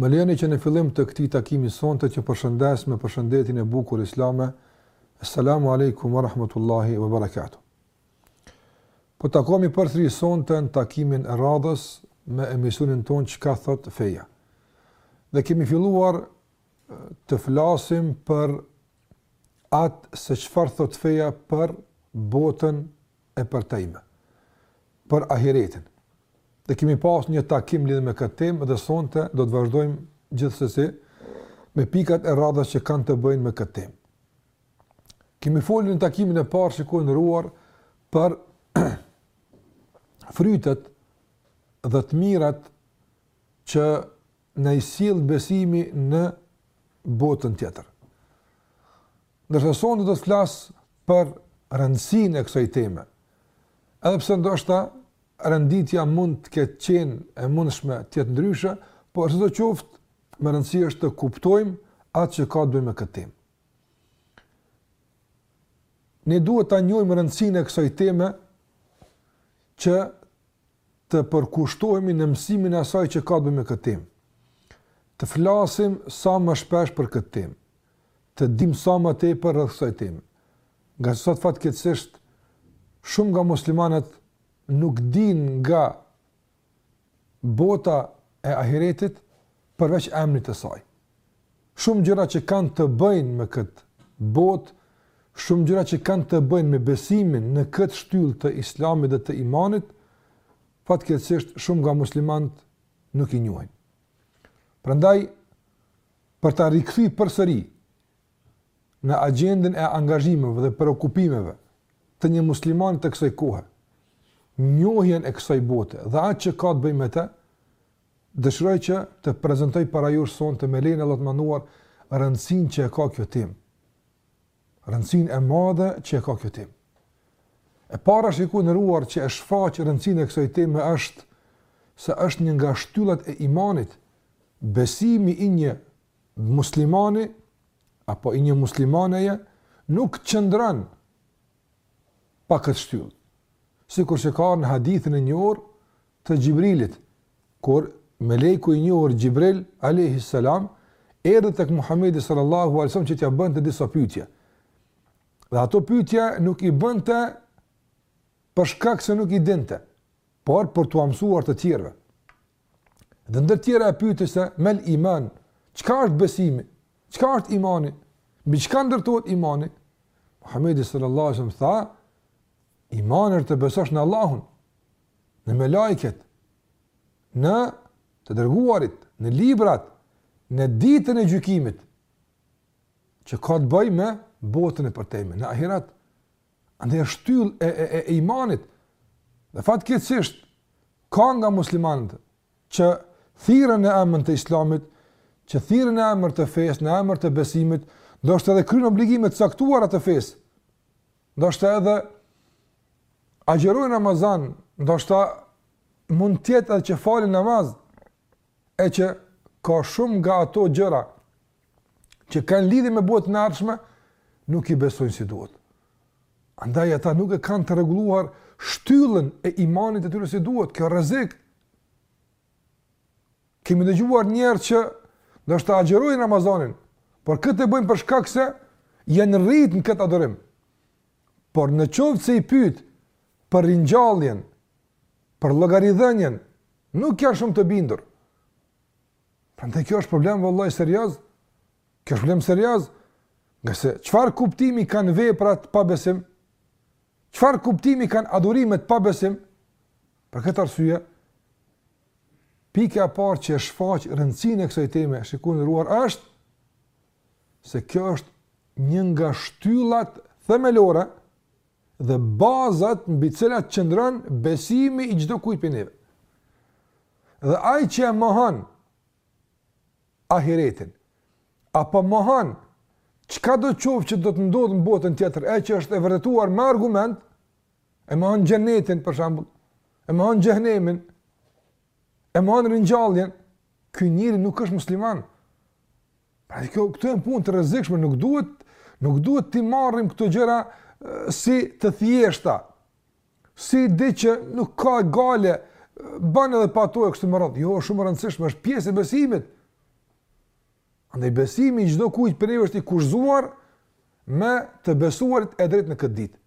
Më lejoni që në fillim të këtij takimi sonte t'ju përshëndes me përshëndetjen e bukur islame. Assalamu alaykum wa rahmatullahi wa barakatuh. Po takohemi përsëri sonte në takimin e radhës me emisionin tonë Çka thotë feja. Dhe kemi filluar të flasim për atë se çfarë thotë feja për botën e përtejme për ahiretin. Dhe kemi pas një takim lidhë me këtë temë dhe sonte do të vazhdojmë gjithsesi me pikat e radhës që kanë të bëjnë me këtë temë. Kemi folur në takimin e parë shikues i nderuar për frytet dhe të mirat që na i sjell besimi në botën tjetër. Ndërsa sonte do të flas për rëndësinë e kësaj teme. Edhe pse ndoshta renditja mund të ketë qenë e mundshme të jetë ndryshe, por sido qoftë, me rëndësi është të kuptojmë atë që ka të bëjë me këtë temë. Ne duhet ta njohim rëndësinë e kësaj teme që të përkushtohemi në mësimin e asaj që ka të bëjë me këtë temë, të flasim sa më shpesh për këtë temë, të dimë sa më tepër rreth kësaj teme. Ngase sot fatkeqësisht shumë nga muslimanët nuk dinë nga bota e ahiretit përveç emrit të saj. Shumë gjëra që kanë të bëjnë me këtë botë, shumë gjëra që kanë të bëjnë me besimin në këtë shtyllë të Islamit dhe të imanit, fatkeqësisht shumë nga muslimanët nuk i njohin. Prandaj për ta rikthy përsëri në agjendën e angazhimeve dhe preokupimeve të një muslimani të kësaj kohe, njohjen e kësaj bote dhe atë që ka të bëjë me të, Dëshiroj që të prezantoj para jush sonte me lejen e Allahut të Madhëruar rëndësinë që e ka kjo temë. Rëndësinë e madhe që e ka kjo temë. E para shikues i nderuar që e shfaq rëndësinë e kësaj teme është se është një nga shtyllat e imanit, besimi i një muslimani apo i një muslimaneje nuk qëndron pa këtë shtyllë. Sikur se ka në hadithin e njohur të Xhibrilit, kur melejku i njohur Xhibril, alejhi selam, erdhi tek Muhammedi sallallahu alejhi ve selem që t'ia bënte disa pytje. Dhe ato pytje nuk i bënte për shkak se nuk i dinte, por për t'ua mësuar të tjerve. Dhe ndër tjera e pyeti se mel iman, çka është besimi, çka është imani, mbi çka ndërtohet imani, Muhammedi sallallahu alejhi ve selem tha, imani është të besosh në Allahun, në melajket, në të dërguarit, në librat, në ditën e gjykimit, që ka të bëjë me botën e përtejme, në ahiret, ndër shtyllat e, e, e, e imanit, dhe fatkeqësisht, ka nga muslimanët, që thirren në emër të islamit, që thirren në emër të fesë, në emër të besimit, ndoshta edhe kryejnë obligime të caktuara të fesë, ndoshta edhe agjerojnë Ramazan, ndoshta mund të jetë edhe që falin namaz, e që ka shumë nga ato gjëra që kanë lidhje me botën e ardhshme, nuk i besojnë si duhet. Andaj ata nuk e kanë të rregulluar shtyllën e imanit të tyre si duhet, kjo rrezik. Kemi dëgjuar njerëz që ndoshta agjerojnë Ramazanin, por këtë e bëjnë për shkak se janë rrit në këtë adhurim. Por në qoftë se i pyet për ringjalljen, për llogaridhënien, nuk janë shumë të bindur. Prandaj kjo është problem vëllai serioz, kjo është problem serioz, ngase çfarë kuptimi kanë veprat pa besim, çfarë kuptimi kanë adhurimet pa besim, për këtë arsye, Pika e parë që e shfaq rëndësinë e kësaj teme, shikues i nderuar, është se kjo është një nga shtyllat themelore dhe bazat mbi të cilat qëndron besimi i çdokujt prej neve. Dhe ai që e mohon ahiretin apo mohon çkado të qoftë që do të ndodhë në botën tjetër, e që është e vërtetuar me argument, E mohon xhenetin për shembull, e mohon xhehenemin, e mohon ringjalljen, ky njeri nuk është musliman. Pra dhe kjo, këto janë punë të rrezikshme, nuk duhet, nuk duhet t'i marrim këto gjëra si të thjeshta, si diç që nuk ka gajle, ban edhe pa to e kështu me radhë. Jo, shumë e rëndësishme, është pjesë e besimit. Andaj besimi i çdokujt prej neve është i kushtëzuar me të besuarit e drejtë në këtë ditë.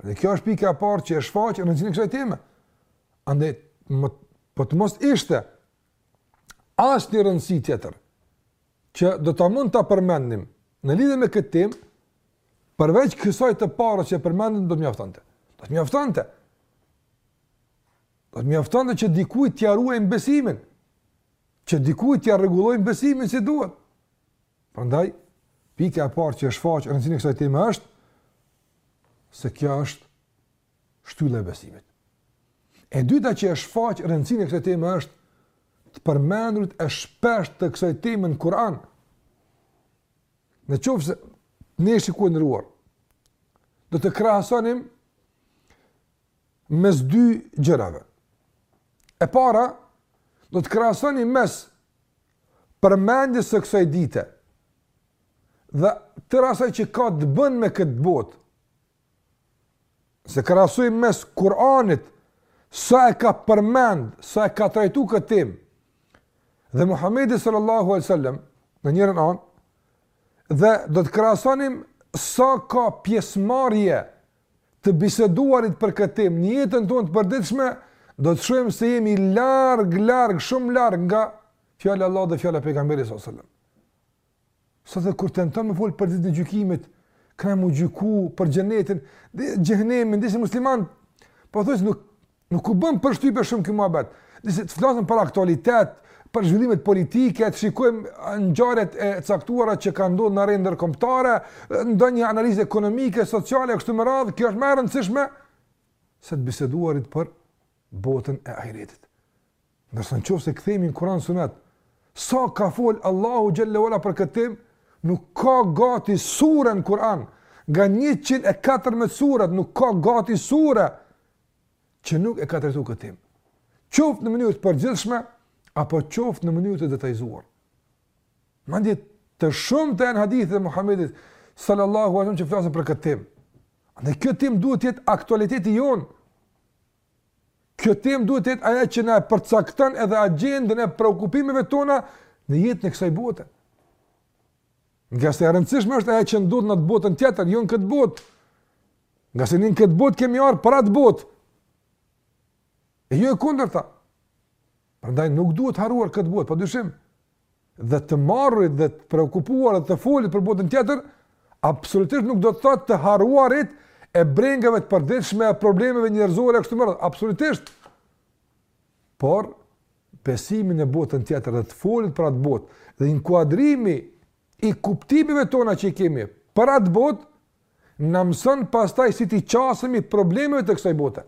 Dhe kjo është pika e parë që e shfaq rëndësinë e kësaj teme. Andaj, më, po të mos ishte asnjë rëndësi tjetër, që do të mund ta përmendnim në lidhje me këtë temë, përveç kësaj të parës që e përmendëm, do të mjaftonte. Do të mjaftonte. Do të mjaftonte që dikujt t'ia ruajë besimin, që dikujt t'ia rregullojë besimin si duhet. Prandaj, pika e parë që e shfaq rëndësinë e kësaj teme është se kjo është shtylla e besimit. E dyta që e shfaq rëndësinë e kësaj teme është të përmendurit e shpesht të kësaj teme në Kur'an. Në qoftë se ne shikojmë, t'nderuar, do të krahasonim mes dy gjërave. E para, do të krahasonim mes përmendjes së kësaj dite dhe tërë asaj që ka të bën me atë botë, se krahasojmë mes Kur'anit, sa e ka përmend, sa e ka trajtu këtë tim, dhe Muhammedi sallallahu alejhi ve sellem, në njërën anë, dhe do të krahasonim sa ka pjesëmarrje të biseduarit për këtë tim në jetën tonë të përditshme, do të shohim se jemi larg, larg, shumë larg nga fjala e Allahut dhe fjala e pejgamberit sallallahu alajhi wasallam. Sot kur tenton me fol për ditën e gjykimit, kemi me u gjyku për xhenetin, xhehenemin, disa musliman pothuajse nuk Nuk u bën përshtypje shumë ky muhabet. Dhe të flasim për aktualitet, për zhvillimet politike, të shikojmë ngjarjet e caktuara që kanë ndodhur në arenën ndërkombëtare, ndonjë analizë ekonomike, sociale kështu me radhë, kjo është më e rëndësishme se të biseduarit për botën e ahiretit. Ndërsa në qoftë se kthehemi në Kur'an sunet, sa ka fol Allahu xhel-le ve ala për këtë tim, nuk ka gati sure në Kur'an, nga 114 suret, nuk ka gati surë që nuk e ka trajtu këtë tim, qoftë në mënyrë të përgjithshme apo qoftë në mënyrë të detajzuar. Madje të shumta janë hadithet e Muhammedit sallallahu alaihi wasallam që flasin për këtë temë. Pra kjo temë duhet të jetë aktualiteti jonë. Kjo temë duhet të jetë ajo që na përcakton edhe agjendën e shqetësimeve tona në jetën e kësaj bote. Ngase e rëndësishme është ajo që ndodh në botën tjetër, jo në këtë botë. Ngase ne në këtë botë kemi ardh për atë botë. E jo e kundërta. Prandaj nuk duhet harruar këtë botë, pa dyshim. Dhe të marrit dhe të preokupuarit dhe të folit për botën tjetër, absolutisht nuk do të thotë të harruarit e brengave të përditshme e problemeve njerëzore e kështu me radhë. Absolutisht. Por, besimi në botën tjetër dhe të folit për atë botë dhe inkuadrimi i kuptimeve tona që i kemi për atë botë, na mëson pastaj si t'i qasemi problemeve të kësaj bote.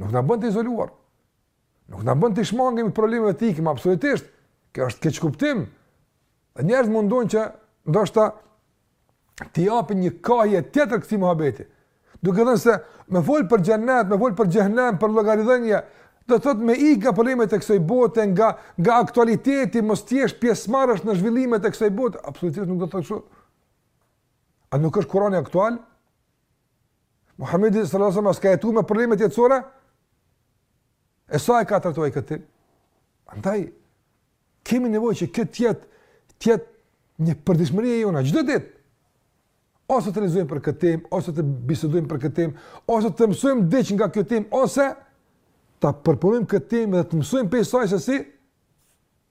Nuk na bën të izoluar. Nuk na bën t'i shmangemi problemeve, të ikim, absolutisht. Kjo është keqkuptim. Dhe njerëzit mundohen që ndoshta t'i japin një kahje tjetër këtij muhabeti. Duke thënë se me fol për xhennet, me fol për xhehenem, për llogaridhënie, do thot me ik nga problemet e kësaj bote, nga nga aktualiteti, mos të jesh pjesëmarrës në zhvillimet e kësaj bote, absolutisht nuk do të thotë kështu. A nuk është Kurani aktual? Muhamedi sallallahu alaihi wasallam s'ka jetu me problemet jetësore? E sa e ka trajtuar këtë temë? Andaj kemi nevojë që kjo të jetë një përditshmëri e jona çdo ditë. Ose të lexojmë për këtë temë, ose të bisedojmë për këtë temë, ose të mësojmë diç nga kjo temë, ose ta përpunojmë këtë temë dhe të mësojmë prej saj se si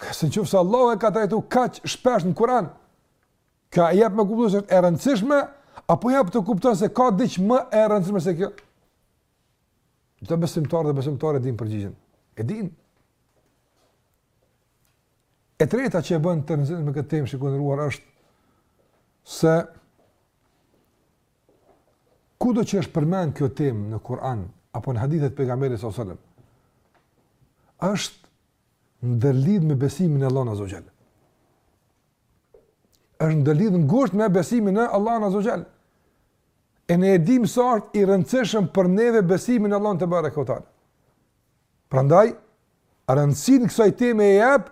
Pse në qoftë se Allahu e ka trajtu kaq shpesh në kuran, a jep me kuptu se s'është e rëndësishme, apo jep të kuptosh se ka diç më e rëndësishme se kjo? Çdo besimtar dhe besimtare e din përgjigjen. E din. E treta që e bënë të rëndësishme këtë temë, shikues të nderuar, është se kudo që është përmend kjo temë në Kur'an apo në hadithe të pejgamberit sallallahu alajhi wasallam është ndërlidh me besimin në Allahun Azza wa Jall. Është ndërlidh ngushtë me besimin në Allahun Azza wa Jall. E ne e dimë sa është i rëndësishëm për neve besimi në Allahun tebareke ve teala. Prandaj rëndësinë kësaj teme e jep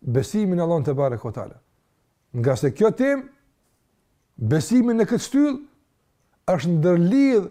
besimi në Allahun tebareke ve teala. Ngase kjo temë besimi në këtë shtyllë është ndërlidh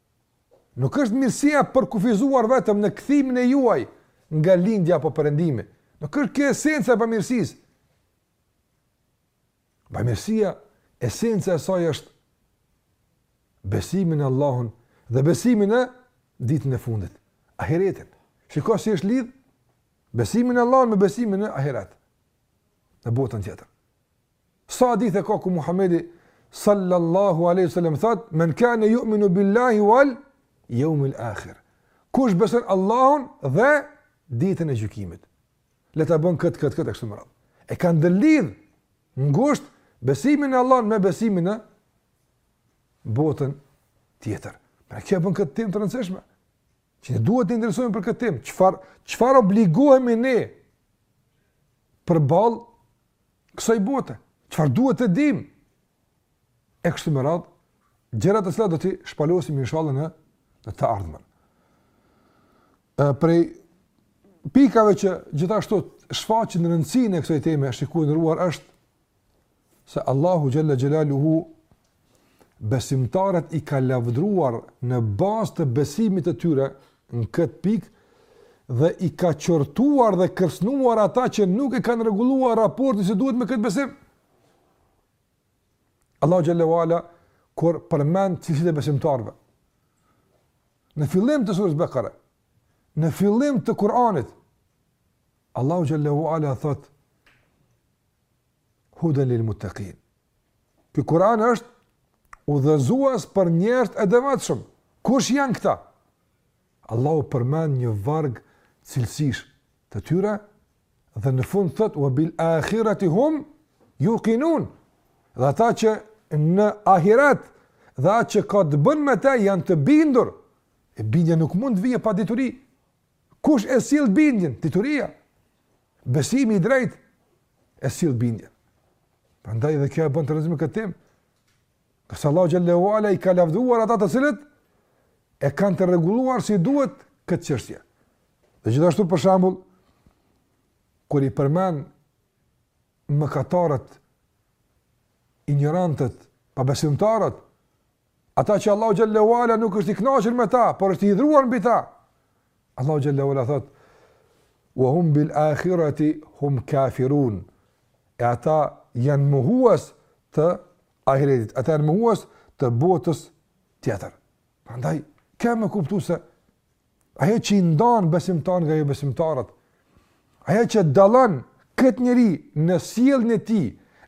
Nuk është mirësia e përkufizuar vetëm në kthimin e juaj nga lindja apo perëndimi. Nuk është kjo esenca e bamirësisë. Bamirësia, esenca e saj është besimi në Allahun dhe besimi në ditën e fundit, ahiretin. Shiko si është lidh besimi në Allahun me besimin në ahiret. Në botën tjetër. Sa hadithe ka ku Muhamedi sallallahu alaihi wasallam thot men kana yu'minu billahi wal yawmil akhir. Kush beson Allahun dhe ditën e gjykimit. Le ta bën kët kët kët kështu me radh. E ka ndërlidh ngusht besimin në Allahun me besimin në botën tjetër. Pra kjo bën këtë temë të rëndësishme. Që ne duhet të interesohemi për këtë temë, çfar çfar obligohemi ne përball kësaj bote, çfarë duhet të dim, e kështu me radhë, gjërat e cilat do t'i shpalosim inshallah në në të ardhmen. Ë prej pikave që gjithashtu shfaqin rëndësinë e kësaj teme shikues të nderuar është se Allahu xhel-le xhelaluhu besimtarët i ka lavdruar në bazë të besimit të tyre në këtë pikë dhe i ka qortuar dhe kërcënuar ata që nuk e kanë rregulluar raportin si duhet me këtë besim. Allahu xhel-le ue ala kur përmend cilësitë e besimtarëve. Në fillim të surës Bekare, në fillim të Kur'anit, Allahu xhel-le ue ala thot, Huden lil mutakin. Ky Kur'an është udhëzues për njerëz e devotshëm. Kush janë këta? Allahu përmend një varg cilësish të tyre dhe në fund thot wa bil akhirati hum yuqinun. Dhe ata që në ahiret dhe atë që ka të bëjë me të janë të bindur. E bindja nuk mund të vijë pa dituri. Kush e sjell bindjen? Dituria. Besimi i drejtë e sill bindjen. Prandaj edhe kjo e bën të rëndësishme këtë temë. Ngase Allahu xhel-le ue ala i ka lavdëruar ata të cilët e kanë të rregulluar si duhet këtë çështje. Dhe gjithashtu për shembull kur i përmend mëkatarët, injorantët, pabesimtarët, Ata që Allahu xhel-le ue ala nuk është i kënaqur me ta, por është i hidhëruar mbi ta. Allahu xhel-le ue ala thot: "Wa hum bil akhirati hum kafirun." E ata janë mohues të ahiretit, ata janë mohues të botës tjetër. Prandaj ke me kuptu se ajo që i ndan besimtarët nga jo besimtarët, ajo që dallon këtë njeri në sjelljen e tij,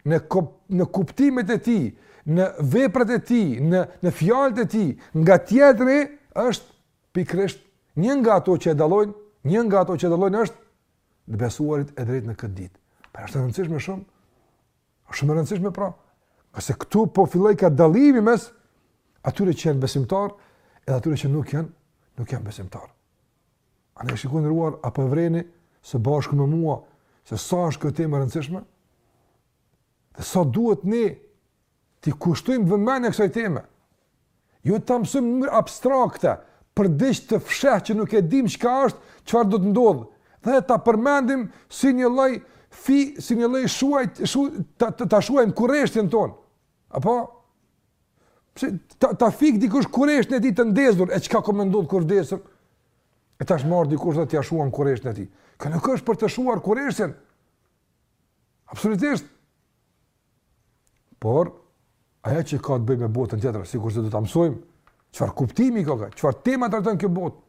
në kop, në kuptimet e tij, në veprat e tij, në në fjalët e tij, nga tjetri është pikërisht një nga ato që e dallojnë, një nga ato që e dallojnë është të besuarit e drejtë në këtë ditë. Pra është e rëndësishme shumë Është shumë e rëndësishme pra, ngase këtu po fillojka dallimi mes atyre që janë besimtar edhe atyre që nuk janë, nuk janë besimtar. Andaj shikues të nderuar a po e vëreni së bashku me mua se sa është kjo temë e rëndësishme? Dhe sa duhet ne t'i kushtojmë vëmendje kësaj teme? Jo ta mësojmë në mënyrë abstrakte, për diç të fshehtë që nuk e dimë çka është, çfarë do të ndodhë, dhe ta përmendim si një lloj fi, si një lloj shuaj, shu, ta, ta, ta shuajmë kurreshtjen tonë. Apo? Pse, ta, ta fik dikush kurreshtjen e tij të ndezur, e çka ka me ndodhë kur vdesim? E tash merr dikush dhe t'ja shuan kurreshtjen e tij. Kjo nuk është për të shuar kurreshtjen. Absolutisht. Por, ajo që ka të bëjë me botën tjetër, sikurse do ta mësojmë, çfarë kuptimi ka ka, çfarë tema trajton kjo botë?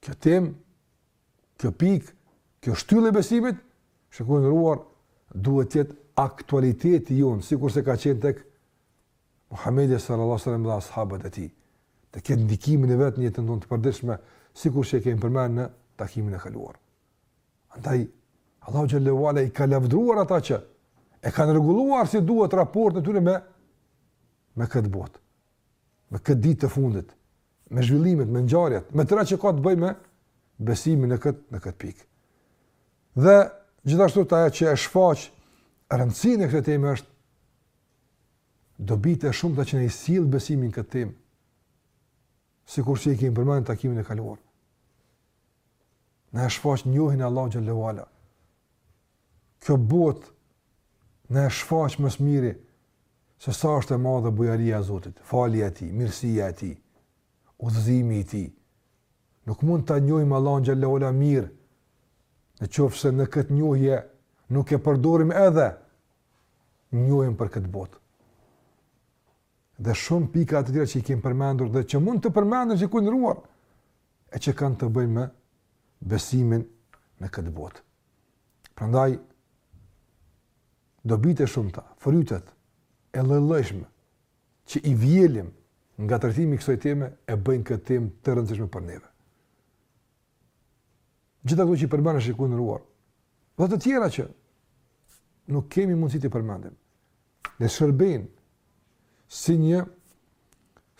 Kjo temë, kjo pikë, kjo shtyllë e besimit, shikues të nderuar, duhet të jetë aktualiteti jonë, sikurse ka qenë tek Muhammedi sallallahu sallam dhe ashabët e tij, të ketë ndikimin e vet në jetën tonë të përditshme, sikurse e kemi përmend në takimin e kaluar. Andaj, Allahu xhelle ue ala i ka lavdëruar ata që e kanë rregulluar si duhet raportin e tyre me, me këtë botë, me këtë ditë të fundit, me zhvillimet, me ngjarjet, me tërë atë që ka të bëjë me besimin në këtë, në këtë pikë. Dhe gjithashtu ajo që e shfaq rëndësinë e kësaj teme është dobitë e shumta që na i sjell besimi në këtë temë. sikurse i kemi përmend në takimin e kaluar. Na e shfaq njohjen e Allahut xhelle ue ala. Kjo botë na e shfaq më së miri se sa është e madhe bujaria e Zotit, falja e tij, mirësia e tij, udhëzimi i tij. Nuk mund ta njohim Allahun xhelle ue ala mirë në qoftë se në këtë njohje nuk e përdorim edhe njohjen për këtë botë. dhe shumë pika të tjera që i kemi përmendur dhe që mund të përmenden shikues të nderuar e që kanë të bëjnë me besimin në këtë botë. Prandaj dobitë e shumta, frytet e lloj-llojshme që i vjelim nga trajtimi i kësaj teme e bëjnë këtë temë të rëndësishme për neve. Gjitha këto që i përmenda shikues të nderuar. Dhe të tjera që nuk kemi mundësi t'i përmendim. Na shërbejnë si një,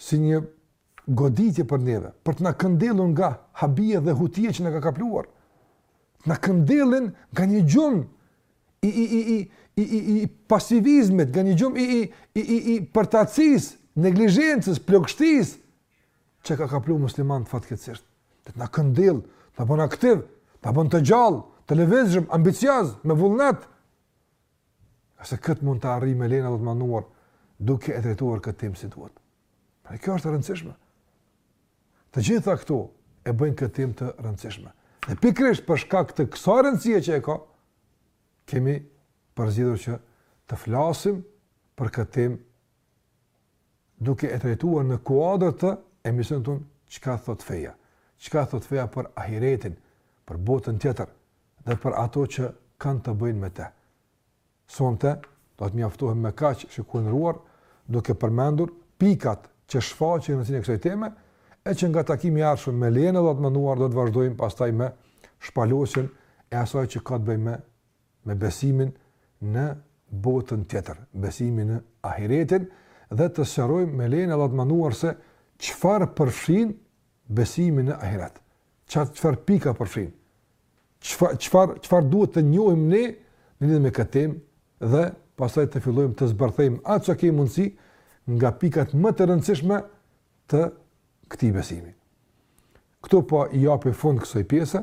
si një goditje për neve, për të na këndellur nga habia dhe hutia që na ka kapluar. Të na këndellin nga një gjumë i, i, i, i, i, i, i pasivizmit, nga një gjumë i, i, i, i, i përtacisë, neglizhencës, plogështisë, Çka ka kapluar muslimanët fatkeqësisht? Të na këndell, të bën aktiv, të bën të gjallë, të lëvizshëm, ambicioz, me vullnet. E se këtë mund ta arrijë me lejen e Allahut të madhëruar, duke e trajtuar këtë temë si duhet. Pra kjo është e rëndësishme. Të gjitha këto e bëjnë këtë temë të rëndësishme. Dhe pikërisht për shkak të kësaj rëndësie që e ka, kemi përzgjedhur që të flasim për këtë temë duke e trajtuar në kuadër të emisionit tonë çka thot feja, çka thot feja për ahiretin, për botën tjetër dhe për ato që kanë të bëjnë me të. Sonte do të mjaftohem me kaq që u qëndruar duke përmendur pikat që shfaqen rëndësinë e kësaj teme e që nga takimi i ardhshëm me lejen e Allahut të madhëruar do të vazhdojmë pastaj me shpalosjen e asaj që ka të bëjë me me besimin në botën tjetër, besimin në ahiretin dhe të sqarojmë me lejen e Allahut të madhëruar se çfarë përfshin besimi në ahiret. Çfarë çfarë pika përfshin? Çfarë çfarë çfarë duhet të njohim ne në lidhje me këtë temë dhe pastaj të fillojmë të zbërthejmë atë që kemi mundësi nga pikat më të rëndësishme të këtij besimi. Këtu po i jap fund kësaj pjese,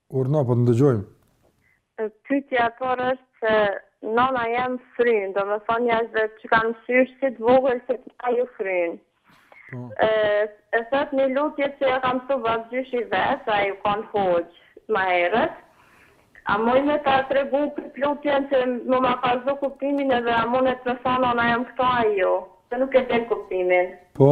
Urdhno po të ndëgjojmë. Pytja e parë është se nana jem fryn, do me thonë njashtu e ka mësu qysh si e vogël që t'i ka ju fryn. Po. E thot një lutje që e ka msu babgjyshi i vet, ai u kon hoxhë ma herët. A moj me ta tregu këtë lutjen që me ma kallzu kuptimin edhe a munet me thonë nana jem këto a jo. Se nuk e din kuptimin. Po.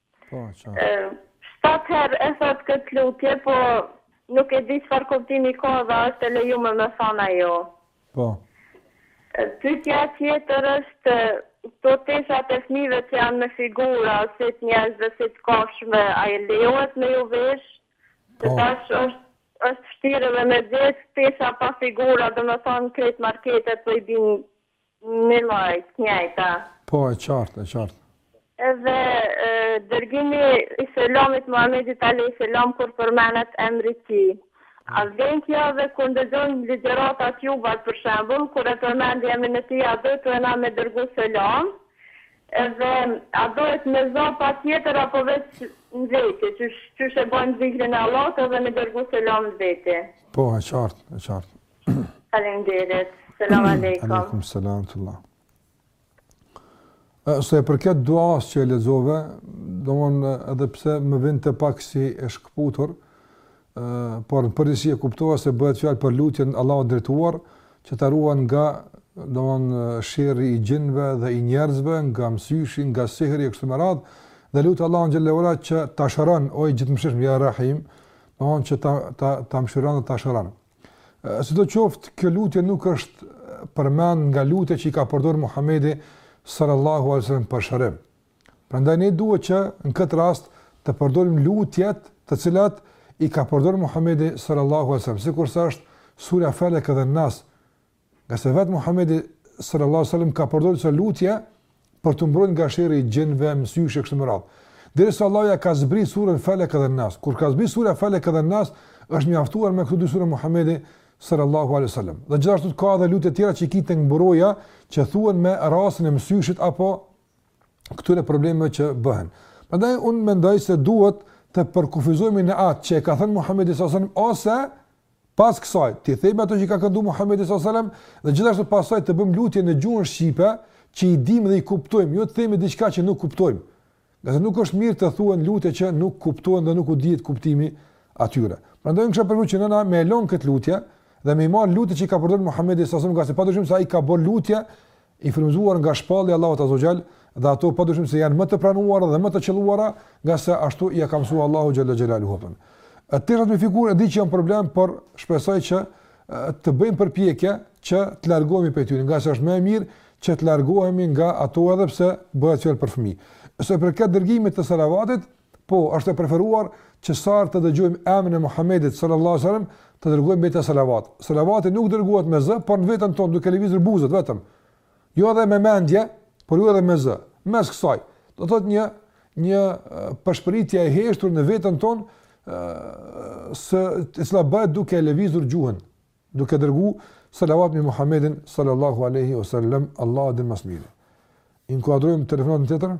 Po, qartë. Shtatë herë e thotë këtë lutje, po nuk e di çfarë kuptimi ka dhe a është e lejume me thanë ajo. Po. Pyetja tjetër është këto teshat e fëmijëve që janë me figura si të njerëzve si të kafshëve, a lejohet me ju vesh? Po. Se tash është është vështirë edhe me gjetë tesha pa figura, domethënë krejt marketet po i bijnë me i lloj, të njëjta. Po, e qartë, e qartë. Edhe dërgimi i selamit Muhamedit alejhi selam kur përmenet emri i tij. A vlen kjo edhe kur ndëgjojmë ligjërata të juvat, për shembull, kur e përmendni emrin e tij a dohet edhe na me dërgu selam? Edhe a dohet me za patjetër apo veç në vete, qysh qysh e bojmë zikrin e Allahut edhe me dërgu selam në vete? Po, e qartë, e qartë. Faleminderit. Selam aleikum. Aleikum selam tullah. Sa e përket duasë që e lexove, domon edhe pse më vjen pak si e shkëputur, ë përafërsisht e kuptova se bëhet fjalë për lutjen Allahut drejtuar që ta ruan nga domon sherri i xhinëve dhe i njerëzve, nga mësyshi, nga sihri e kështu me radhë, dhe lut Allahun xhelle ve ala që ta shëron o i gjithëmëshirshëm ya Rahim, domon që ta ta ta mëshiron dhe ta shëron. Sidoqoftë, kjo lutje nuk është përmend nga lutjet që i ka përdorur Muhamedi sallallahu alaihi wasallam për shërim. Prandaj ne duhet që në këtë rast të përdorim lutjet të cilat i ka përdorur Muhamedi sallallahu alaihi wasallam, sikurse është sura Falaq dhe Nas, Ngase vetë Muhammedi sallallahu alaihi wasallam ka përdorur disa lutje për të mbrojtur nga sherri i xhinve, mësyshit e kështu me radhë. Derisa Allahu ia ka zbrit surën Falak dhe Nas. Kur ka zbrit sura Falak dhe Nas, është mjaftuar me këto dy sura Muhammedi sallallahu alaihi wasallam. Dhe gjithashtu ka edhe lutje tjera që i ki te Mburoja që thuhen me rastin e mësyshit apo këtyre problemeve që bëhen. Prandaj unë mendoj se duhet të përkufizohemi në atë që e ka thënë Muhamedi sallallahu alaihi wasallam ose Pas kësaj, t'i themi ato që ka këndu Muhamedi sallallahu alajhi wasallam dhe gjithashtu pastaj të bëjmë lutje në gjuhën shqipe që i dimë dhe i kuptojmë, jo të themi diçka që nuk kuptojmë. Ngase nuk është mirë të thuhen lutje që nuk kuptohen dhe nuk u dihet kuptimi atyre. Prandaj kisha preferuar që nëna me lan këtë lutje dhe me marr lutjet që ka përdorur Muhamedi sallallahu alajhi wasallam, ngase padyshim se ai ka bërë lutje I frymëzuar nga shpallja e Allahut azza wa jall dhe ato padyshim se janë më të pranuara dhe më të qëlluara, ngase ashtu ia ka mësuar Allahu xhalla xhelaluhu. Teshat me figurë e di që janë problem, por shpresoj që të bëjmë përpjekje që të largohemi prej tyre, ngase është më e mirë që të largohemi nga ato edhe pse bëhet fjalë për fëmijë. Sa i përket dërgimit të salavatit, Po, është e preferuar që sa herë të dëgjojmë emrin e Muhamedit sallallahu alaihi wasallam, të dërgojmë mbi të salavat. Salavati nuk dërgohet me zë, por në veten tonë duke lëvizur buzët vetëm. Jo edhe me mendje, por jo edhe me zë. Mes kësaj, do thotë një një përshpëritje e heshtur në veten tonë, e cila bëhet duke lëvizur gjuhën, duke dërgu salavat mbi Muhamedin sallallahu alaihi wasallam, Allahu e di më së miri. Inkuadrojmë telefonin tjetër. Të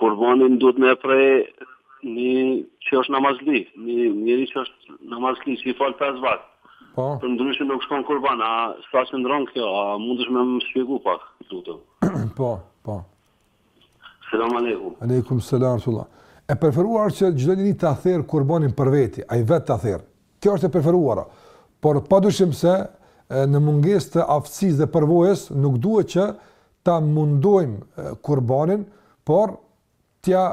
Kurbanin duhet me e prej një që është namazli, një njeri që është namazli, që i fal 5 vakte. Po. Përndryshe nuk shkon kurban, a sa qëndron kjo, a mundesh me më shpjegu pak, të lutem. po, po. Selam aleikum. Aleikum, selam, sulla. E preferuar që çdo njeri ta therë kurbanin për veti, ai vetë ta therë. Kjo është e preferuara. Por, padyshim se, në mungesë të aftësisë dhe përvojës, nuk duhet që ta mundojmë kurbanin, por t'ja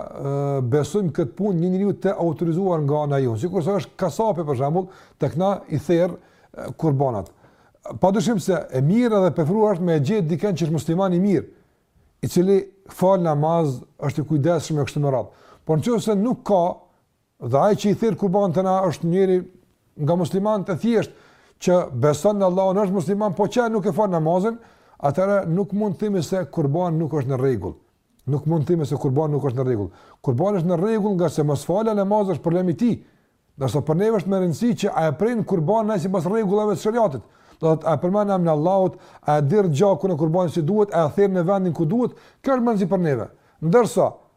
besojmë këtë punë një njeriu të autorizuar nga ana jonë. Sikurse është kasapi për shembull, tek na i therr kurbanat. Padyshim se e mirë dhe e preferuar është me gjetë dikën që është musliman i mirë, i cili fal namaz, është i kujdesshëm e kështu me radhë. Por në qoftë se nuk ka Dhe ai që i therr kurbanët na është njëri nga muslimanët e thjeshtë që beson në Allahun, është musliman, po që nuk e fal namazin, atëherë nuk mund të themi se kurbani nuk është në rregull. Nuk mund të themi se kurbani nuk është në rregull. Kurbani është në rregull ngase mosfalja e namazit është problem i tij. Ndërsa për neve është me rëndësi që a e pren kurbanin ai sipas rregullave të sheriatit. Do të thotë a përmend emrin e Allahut, a e derdh gjakun e kurbanit si duhet, a e therr në vendin ku duhet, kjo është me rëndësi për neve. Ndërsa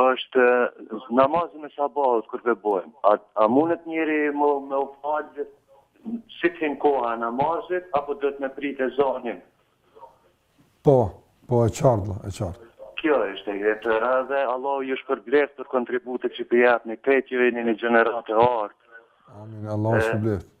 Është namazin e sabahut kur veprojmë. A a munet njeri me me u fal si të hin koha e namazit apo duhet me prit ezanin? Po, po e qartë vlla, e qartë. Kjo është e tëra edhe Allahu ju shpërbleftë për kontributin që po jepni krejt ju jeni një gjeneratë e artë. Amin, Allahu ju shpërbleftë.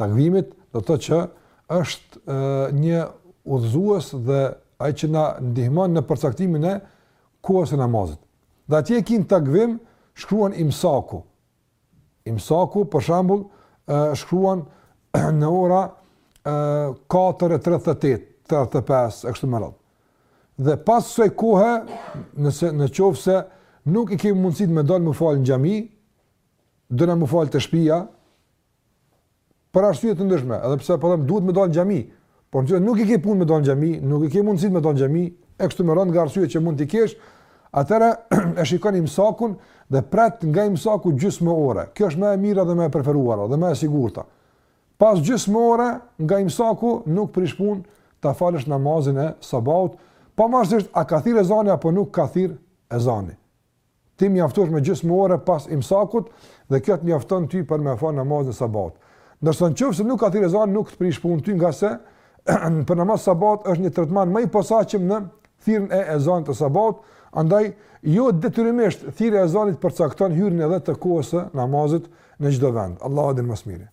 Takvimit, do të thotë që është një udhëzues dhe ai që na ndihmon në përcaktimin e kohës së namazit. Dhe atje e ki n'takvim shkruan imsaku. Imsaku për shembull shkruan në ora 4:38, 35 e kështu me radhë. Dhe pas kësaj kohe, nëse në qoftë se nuk i kemi mundësitë me dalë me u falë në xhami, dona me u falë te shpia, Për arsye të ndryshme, edhe pse po them duhet me dalë në xhami, por nëse nuk i ke punë me dalë në xhami, nuk i ke mundësi me dalë në xhami, e kështu me radhë nga arsye që mund të kesh, atëherë e shikon imsakun dhe pret nga imsaku gjysmë ore. Kjo është më e mira dhe më e preferuara dhe më e sigurta. Pas gjysmë ore nga imsaku nuk prish punë ta falësh namazin e sabahut, pavarësisht a ka thirr ezani apo nuk ka thirr ezani. Ti mjaftohesh me gjysmë ore pas imsakut dhe kjo të mjafton ty për me fal namazin e sabahut. Ndërsa në qoftë se nuk ka thirr ezani, nuk të prish punë ty ngase për namaz të sabahut është një tretman më i posaçëm në thirrjen e ezanit të sabahut, andaj jo detyrimisht thirrja e ezanit përcakton hyrjen edhe të kohës së namazit në çdo vend. Allahu e din më së miri.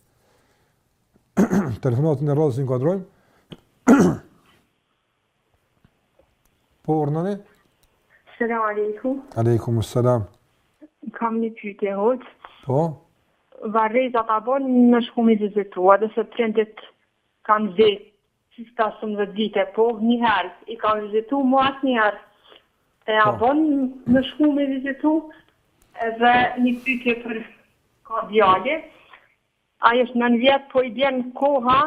Telefonatën e radhës e dëgjojmë. Po urdhëroni? Selam aleikum. Aleikum selam. Kam një pyetje hoxhë. Po. Varrezat a bën me shku me i vizitu edhe se prindët kanë vdek që shtatëmbëdhjetë vite, po një herë i kam vizitu mo asnjëherë. E a, po, bën me shku me i vizitu edhe një pyetje për ka djali. Ai është nën vjet po i bjen koha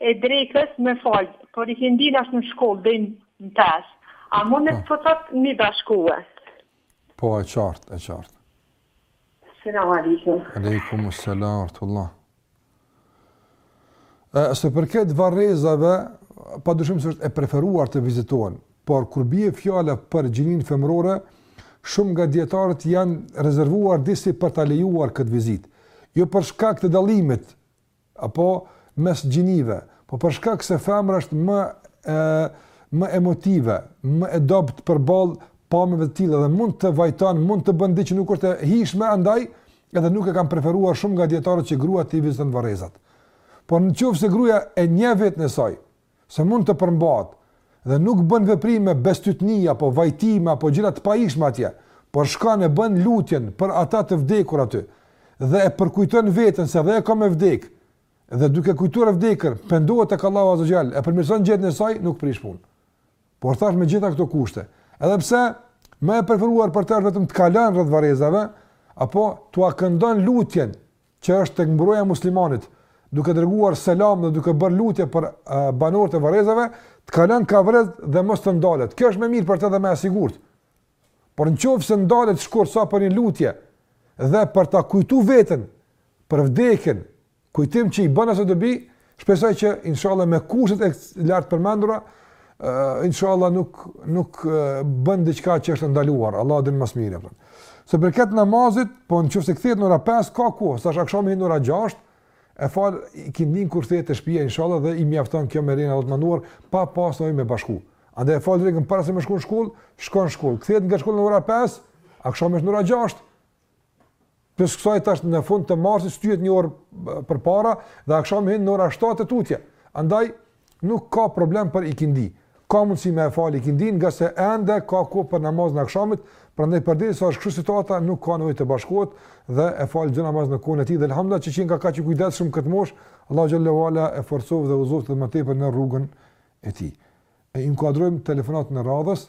e drekës me fal po ikindin është në shkollë deri në pesë a mundet po thot mi bashkue. Po e qartë e qartë. Selam aleikum. Aleikum selam wa rahmetullah. Sa i përket varrezave, padyshim se është e preferuar të vizitohen, Por kur bie fjala për gjininë femërore, shumë nga dijetarët janë rezervuar disi për ta lejuar këtë vizitë, jo për shkak të dallimit apo mes gjinive, por për shkak se femra është më më emotive, më e dobët përballë pamjeve të tilla dhe mund të vajton, mund të bën diçka që nuk është e hijshme andaj edhe nuk e kanë preferuar shumë nga dijetarët që gruaja t'i viziton varrezat. Por në qoftë se gruaja e njeh veten e saj, se mund të përmbahet dhe nuk bën veprime bestytni apo vajtime apo gjëra të pahijshme atje, por shkon e bën lutjen për ata të vdekur aty dhe e përkujton veten se edhe ajo ka me vdek dhe duke kujtuar vdekjen pendohet tek Allahu Azza Jall e përmirëson gjendjen e saj nuk prish punë. Por thash me gjitha këto kushte, edhe pse më e preferuar për të është vetëm të kalon rreth varrezave apo t'ua këndon lutjen që është tek mburoja e muslimanit, duke dërguar selam dhe duke bërë lutje për banorët e varrezave, të kalon kah varret dhe mos të ndalet. Kjo është më mirë për të dhe më e sigurt. Por në qoftë se ndalet shkurt sa për një lutje dhe për ta kujtu veten për vdekjen, kujtim që i bën asaj dobi, Shpresoj që inshallah me kushtet e lartpërmendura, uh, inshallah nuk nuk uh, bën diçka që është ndaluar. Allahu din më së miri. Sa i përket namazit, po në qoftë se kthehet në ora 5, ka kohë, sa është akshami në ora 6, e fal ikindinë kur kthehet të shpia, inshallah, dhe i mjafton kjo me lejen e Allahut të madhëruar, pa pas nevojë me bashku. Andaj e fal drekën para se me shku në shkollë, shkon në shkollë. Kthehet nga shkolla në ora 5, akshami është në ora 6, Plus kësaj tash në fund të marsit shtyhet një orë përpara dhe aksham hin në ora 7 e tutje. Andaj nuk ka problem për ikindi. Ka mundësi me fal ikindin, ngase ende ka kohë për namazin e akshamit, prandaj përderisa është kështu situata nuk ka nevojë të bashkohet dhe e fal çdo namaz në kohën e tij dhe elhamdulillah që qenka kaq i kujdesshëm në këtë moshë, Allahu xhel-le ve ala e forcoftë dhe udhëzoftë edhe më tepër në rrugën e tij. E inkuadrojmë telefonatën e radhës.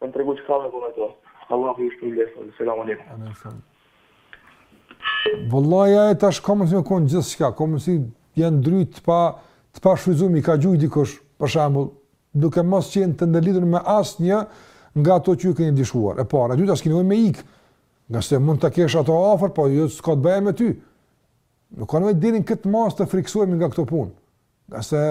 Me më tregu çka me bo me to. Allahu ju shpërbleftë. Selam aleikum. Alejkum selam. Vallahi tash ka mundësi me kon gjithçka, ka mundësi janë dryna të pa të pashfrytëzum, i ka gjujt dikush, për shembull, duke mos qenë të ndërlidhur me asnjë nga ato që ju keni dyshuar. E para, e dyta s'keni nevojë me ik. Ngase mund t'i kesh ato afër, po ju jo, s'ka të bëjë me ty. Nuk ka nevojë deri në këtë masë të frikësohemi nga këto punë. Nga se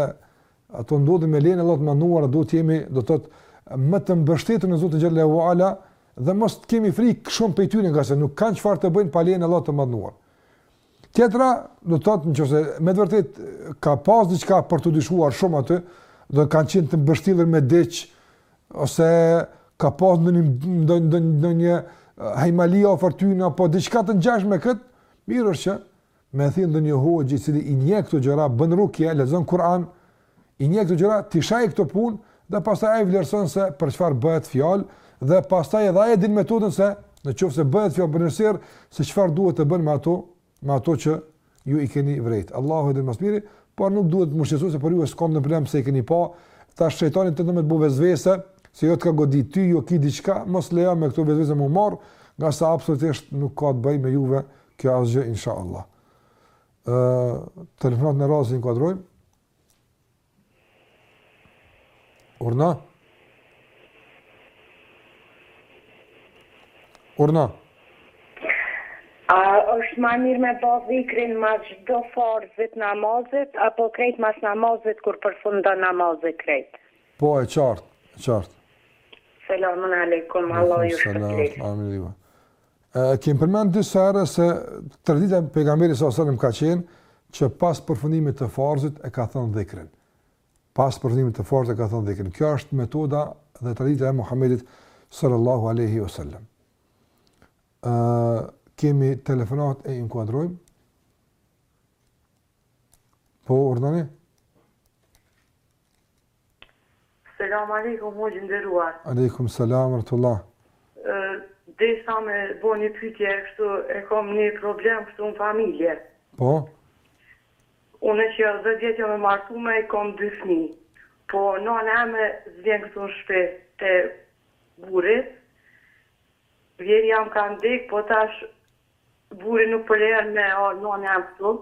ato ndodhin me lejen e Allahut të madhëruar, duhet të jemi, do të thotë, më të mbështetur në Zotin xhele ve ala dhe mos të kemi frikë shumë prej tyre, nga se nuk kanë çfarë të bëjnë pa lejen e Allahut të madhëruar. Tjetra, do të thotë, nëse me vërtet ka pas diçka për të dyshuar shumë aty, do të thotë kanë qenë të mbështillur me diç ose ka pas ndonjë ndonjë ndonjë hajmali afër tyne apo diçka të ngjashme me këtë, mirë është që me thirr ndonjë hoxhë i cili i njeh këto gjëra, bën rukje, lexon Kur'an, i njeh këto gjëra, t'i shoh këto punë dhe pastaj ai vlerëson se për çfarë bëhet fjalë dhe pastaj edhe ai e din metodën se në qoftë se bëhet fjalë për një sihr, se çfarë duhet të bën me ato, me ato që ju i keni vrejt. Allahu e din më së miri, por nuk duhet të brengosesh se për ju s'ka ndonjë problem se i keni pa. Tash shejtani tenton me të bo vesvese, se jo të ka godit ty, jo ki diçka, mos lejo me këto vesvese me u marr, nga se absolutisht nuk ka të bëjë me juve kjo asgjë inshallah. Ë uh, telefonatën e radhës e inkuadrojmë. Urdhno. Urdhno. A është ma mirë me bo dhikrin mas çdo farzit t'namazit, apo krejt mas namazit kur përfundon namazit krejt? Po e qartë, e qartë. Selamun alaikum, Allah ju shpërbleftë Amin dhe E kemi përmend disa herë se tradita e pejgamberit sallallahu alajhi wasallam ka qenë që pas përfundimit të farzit e ka thënë dhikrin. Pas përfundimit të farzit e ka thënë dhikrin. Kjo është metoda dhe tradita e Muhamedit sallallahu alajhi wasallam. Ë kemi telefonat e inkuadrojmë. Po urdhnoni. Selam alejkum hoxhë i nderuar. Alejkum selam wrahmetullah. Desha me bo një pytje kështu e kom një problem kështu në familje. Po. Unë që dhjetë vjet jam e martume e kom dy fmi. Po nana eme s'vjen kështu në shpi te burri. Vjehrri jem ka vdek po tash burri nuk po lejon me ardh nana eme këtu.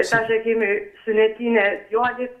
E tash e kemi synetin e djallit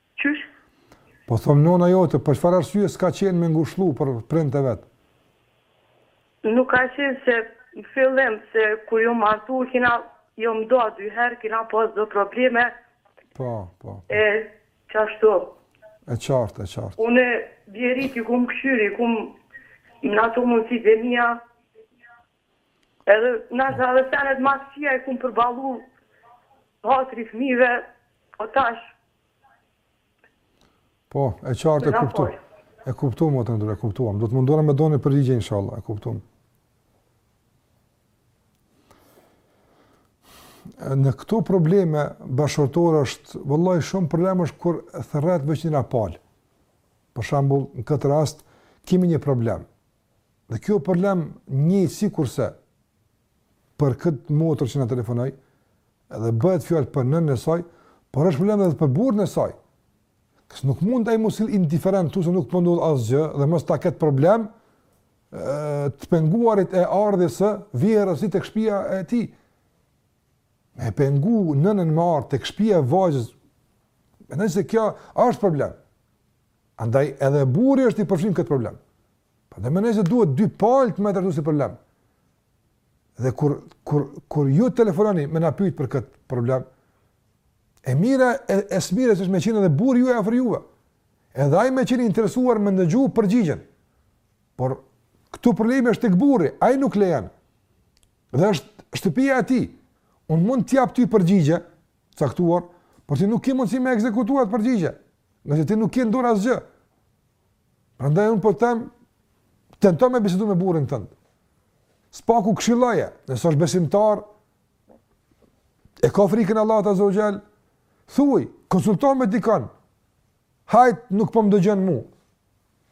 Qysh? Po thom nona jote për çfarë arsye s'ka qenë me ngushëllu për prindët e tij? Nuk ka qenë se në fillim se kur jom martu kena jom nda dy herë kena pas do probleme Po, po, po. e qashtu. E qartë, e qartë. Unë vjehrrit i kum kqyr i kum në ato mundësitë e mia. Edhe na ka dhe senet ma të këqija i kam përballu hatri fëmijve, po tash. Po, e qartë e kuptoj. E kuptoj, motër e nderuar, e kuptoj. Do të mundohem me dhënë një përgjigje, inshallah, e kuptoj. Në këto probleme bashkëshortore është, vallahi, shumë problem është kur thërret veç njëra palë. Për shambull, në këtë rast, kemi një problem. Dhe ky problem njëjtë sikurse për këtë motër që na telefonoi, edhe bëhet fjalë për nënën e saj, por është problem edhe për burrin e saj. Kështu nuk mundet ai m'u sill indiferent thu se nuk po ndodh asgjë dhe me shkaktu këtë problem të penguarit e ardhjes së vjehrrës tek shpia e tij. Me pengu nënën me ardhë tek shpia e vajzës, mendoj se kjo është problem. Andaj edhe burri është i përfshirë në këtë problem. Prandaj mendoj se duhet dy palët me trajtu si problem. Dhe kur kur kur ju telefononi me na pyet për këtë problem, e mira e, e së mirës është me qenë edhe burri juaj afër juve. Edhe ai me qenë i interesuar me ndëgju përgjigjen. Por këtu problemi është tek burri, ai nuk lejon. Dhe është shtëpia e tij. Un mund të të jap ty përgjigje të caktuar, por ti nuk ke mundësi më ekzekutuat përgjigje. Ngase ti nuk ke në dorë asgjë. Prandaj un po them tento me bisedu me burrin tënd. Së paku këshilloje, nëse është besimtar e ka frikën Allahut azza wa jall, thuaj, konsultohu me dikon. Hajt nuk po më dëgjon mua.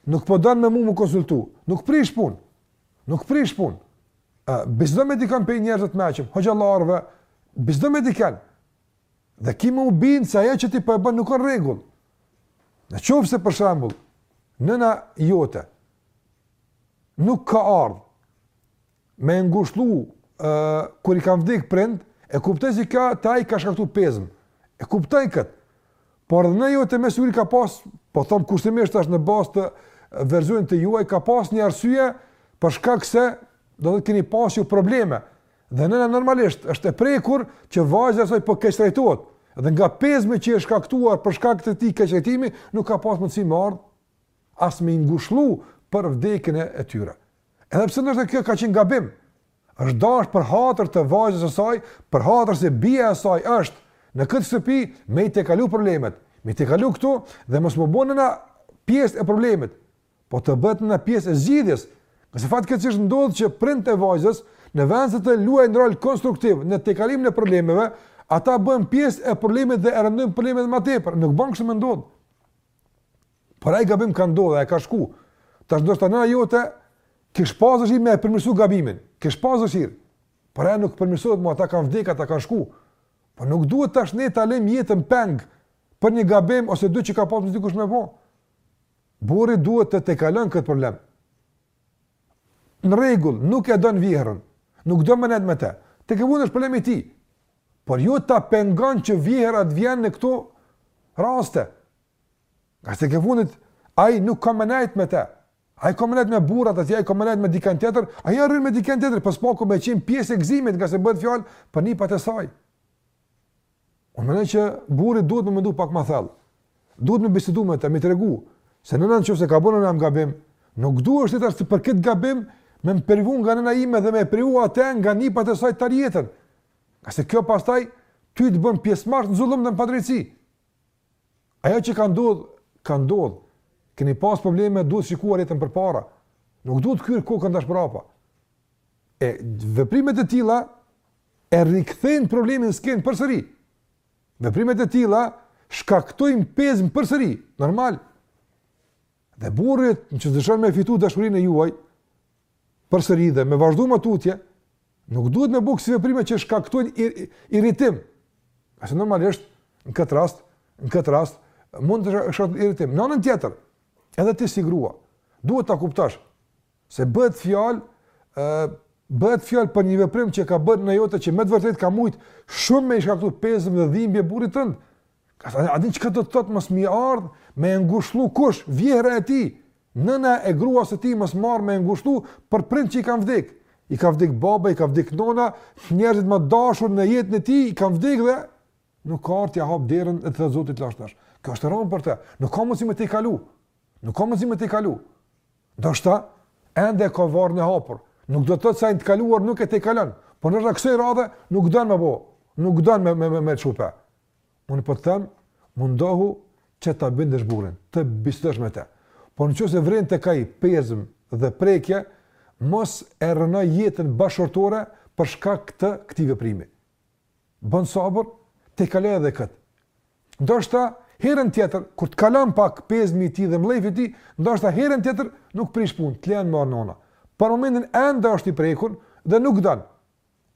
Nuk po don me mua m'u konsultu. Nuk prish punë. Nuk prish punë. Ë, bisedo me dikon prej njerëzve të mençëm, hoxhallarëve, bisedo me dikon. Dhe ki m'u bindë se ajo që ti po e bën nuk asht në rregull. Në qoftë se për shembull, nëna jote, nuk ka ardhë me e ngushllu, uh, kur i kanë vdekë prindt, e kuptoj se kjo atij i ka shkaktu pezm, e kuptoj këtë, por dhe nëna jote me siguri ka pas, po thom kushtimisht tash në bazë të versionit tuaj, ka pas një arsye, për shkak se, do të keni pas ju probleme, Dhe nëna normalisht është e prekur që vajza e saj po keqtrajtohet dhe nga pezmi që i është shkaktuar për shkak të këtij keqtrajtimi, nuk ka pas mundësi me ardh as me i ngushëllu për vdekjen e tyre. Edhe pse ndoshta kjo ka qenë gabim, është dash për hatër të vajzës së saj, për hatër se bija e saj është në këtë shtëpi me i tejkalu problemet, me i tejkalu këto dhe mos m'u bo nëna pjesë e problemit. Po të bëhet pjesë e zgjidhjes. Nëse fatkeqësisht ndodh që prindt e vajzës në vend se të luajnë rol konstruktiv në tejkalimin e problemeve, ata bëhen pjesë e problemit dhe e rëndojnë problemet më tepër. Nuk bën kështu me ndodh. Por ai gabim ka ndodhur, ai ka shku. Tash ndoshta nëna jote kish pas dëshirë me e përmirësu gabimin. Kish pas dëshirë. Por ai nuk përmirësohet, ma ata kanë vdekur, ata kanë shku. Po nuk duhet tash ne ta lëmë jetën peng për një gabim ose dy që ka pasur dikush më vonë. Burri duhet të tejkalon këtë problem. Në rregull, nuk e don vjehrrën, nuk do me nejt me të. Tekefundit është problem i tij. Por jo ta pengon që vjehrra të vjen në këto raste. Ngase tekefundit, ai nuk ka me nejt me të. Ai ka me nejt me burrat, atje ai ka me nejt me dikën tjetër, ajo rrin me dikën tjetër, po s'paku me qenë pjesë e gëzimit, ngase bëhet fjalë për nipat e saj. Unë mendoj që burri duhet me mendu pak më thellë. Duhet me bisedu me të, me i tregu se nëna nëse ka bënë një gabim, nuk duhet ti tash për këtë gabim me më privu nga nëna ime dhe me privu atë nga nipat e saj tërë jetën. Ngase kjo pastaj ty të bën pjesëmarrës në zullum dhe në padrejtësi. Ajo që ka ndodhur, ka ndodhur. Keni pas probleme, duhet shikuar jetën përpara. Nuk duhet kthy kokën tash prapa. E veprimet e tilla e rikthejnë problemin në skenë përsëri. Veprimet e tilla shkaktojnë pezëm përsëri, normal. Dhe burri, në qoftë se dëshiron me fitu dashurinë e juaj përsëri dhe me vazhdu më tutje, nuk duhet me bo kësi veprime që shkaktojnë ir irritim. Ngase normalisht në këtë rast, në këtë rast mund të shkaktojë irritim. Në anën tjetër, edhe ti si grua, duhet ta kuptosh Se bëhet fjalë, ë bëhet fjalë për një veprim që ka bërë nëna jote që me të vërtetë ka mujt shumë me i shkaktu pezëm dhe dhimbje burrit tënd. Ka thënë, a din çka do të thotë mos me ardh me ngushëllu kush vjehra e tij? Nëna e gruas së tij mos me ardh me ngushëllu për prindt që i kanë vdek. I ka vdek baba, i ka vdek nona, njerëzit më dashur në jetën e tij i kanë vdek dhe nuk ka ardh t'i hap derën e t'i thot Zoti të lashtë shnosh. Kjo është rëndë për të. Nuk ka mundësi me tejkalu. Nuk ka mundësi me tejkalu. Ndoshta ende e ka varrën e hapur. Nuk do të thotë se ai të kaluar nuk e tejkalon, por ndoshta kësaj radhe nuk don me bo, nuk don me me me, me çu pe. Unë po të them, mundohu që ta bindësh burrin, të bisedosh me të. Por në qoftë se vren tek ai pezëm dhe prekje, mos e rrëno jetën bashkëshortore për shkak të këtij veprimi. Bën sabër, të kalojë edhe këtë. Ndoshta herën tjetër kur të kalon pak pezmi i tij dhe mllefi i tij, ndoshta herën tjetër nuk prish punë, të lejon me ardh nona. Për momentin ende është i prekun dhe nuk don.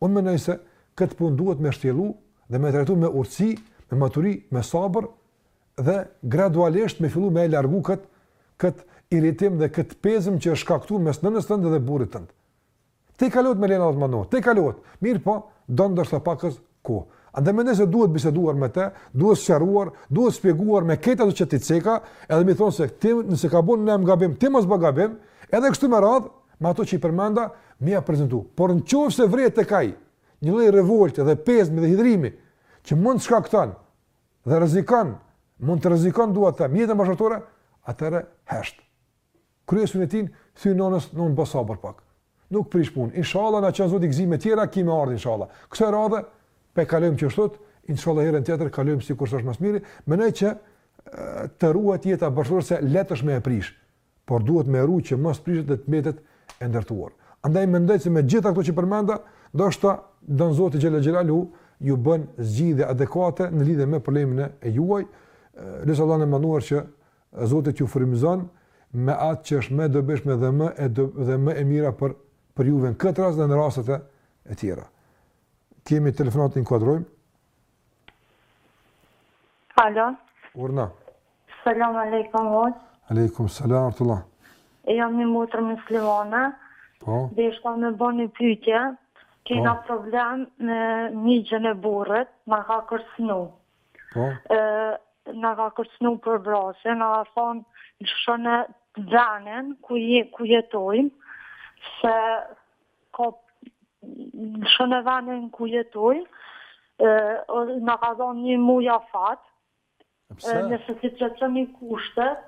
Unë mendoj se këtë punë duhet me shtjellu dhe me trajtu me urtësi, me maturi, me sabër dhe gradualisht me fillu me e largu këtë këtë iritim dhe këtë pezëm që është shkaktuar mes nënës tënde dhe burrit tënd. Tejkalohet me leje të Zotit, tejkalohet. Mirëpo, do ndoshta pakëz kohë. Andaj mendoj se duhet biseduar me të, duhet sqaruar, duhet shpjeguar me këta ato që t'i ceka, edhe me i thon se ti nëse ka bë nëna gabim, ti mos bë gabim, edhe kështu me radhë, me ato që i përmenda, me ia prezantu. Por nëse vëren tek ai një lloj revolte dhe pezmi dhe hidhrimi që mund të shkakton dhe rrezikon, mund të rrezikon dua të them jetën bashkëshortore, atëherë hesht. Kryeje dëshirën e tij, thuj nënës, nënë bën sabër pak. Nuk prish punë. Inshallah na çon Zoti gëzime tjera ki me ardh inshallah. Kësaj radhe pe kalojmë kështu, inshallah herën tjetër kalojmë sikur është më së miri. Mendoj që të ruhet jeta bashkëshortore se lehtë është me e prish, por duhet me rujt që mos prishet dhe të mbetet e ndërtuar. Andaj mendoj se me gjitha këto që përmenda, ndoshta don Zoti xhele xhelaluhu ju bën zgjidhje adekuate në lidhje me problemin e juaj. Lus Allahun e madhëruar që Zoti t'ju frymëzon me atë që është më e dobishme dhe më e dhe më e mira për për juve në këtë rast dhe në rastet e e tjera. Kemi telefonatë, e inkuadrojmë. Alo. Urdhno. Selam aleikum hoxhë. Aleikum selam rahmetullah. E jam një motër muslimane. Po. Deshta me bo një pytje, kena po. problem me një t'gjinisë burrit, na ka kërcnu. Po. Ë na ka kërcënu për vrasje, na ka thonë lëshone vendin ku je, ku jetojmë se ka lëshone vendin ku jetojmë. Ë na ka dhënë një muaj afat. Pse? Nëse s'i plotësoni kushtet,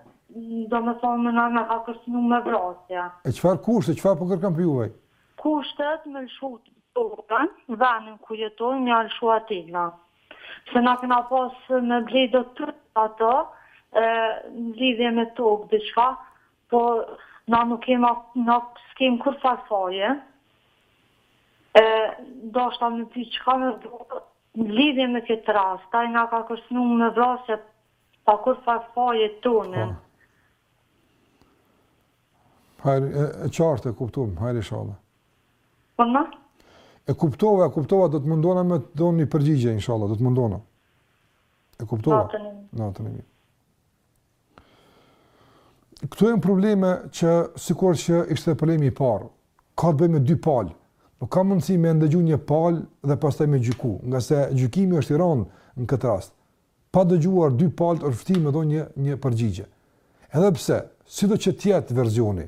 domethonë me na, na ka kërcënu me vrasje. E çfarë kushte, çfarë po kërkon prej juve? Kushtet me lëshu të tokën, venin ku jetojmë, me ia lëshu atina. Se na kena pas me ble do tut ato në lidhje me tokë diçka po na nuk kema na s'kem kurrfar faje e deshta me pyt çka me bo në lidhje me kët rast ai na ka kërcnu me vrasje pa kurrfar faje tone. Hajr, e, e qartë e kuptuam, hajr inshallah. Po, a? E kuptova, e kuptova, do të mundona me të dhoni përgjigje inshallah, do të mundona. E kuptova. Natën. Natën e mirë. Këto janë probleme që sikur që ishte problemi i parë. Ka të bëjmë me dy palë. Nuk ka mundësi me ndëgju një palë dhe pastaj me gjyku, ngase gjykimi është i ronë në këtë rast. pa dëgjuar dy palët është vështirë me dhënë një një përgjigje. Edhe pse, sido që të jetë versioni,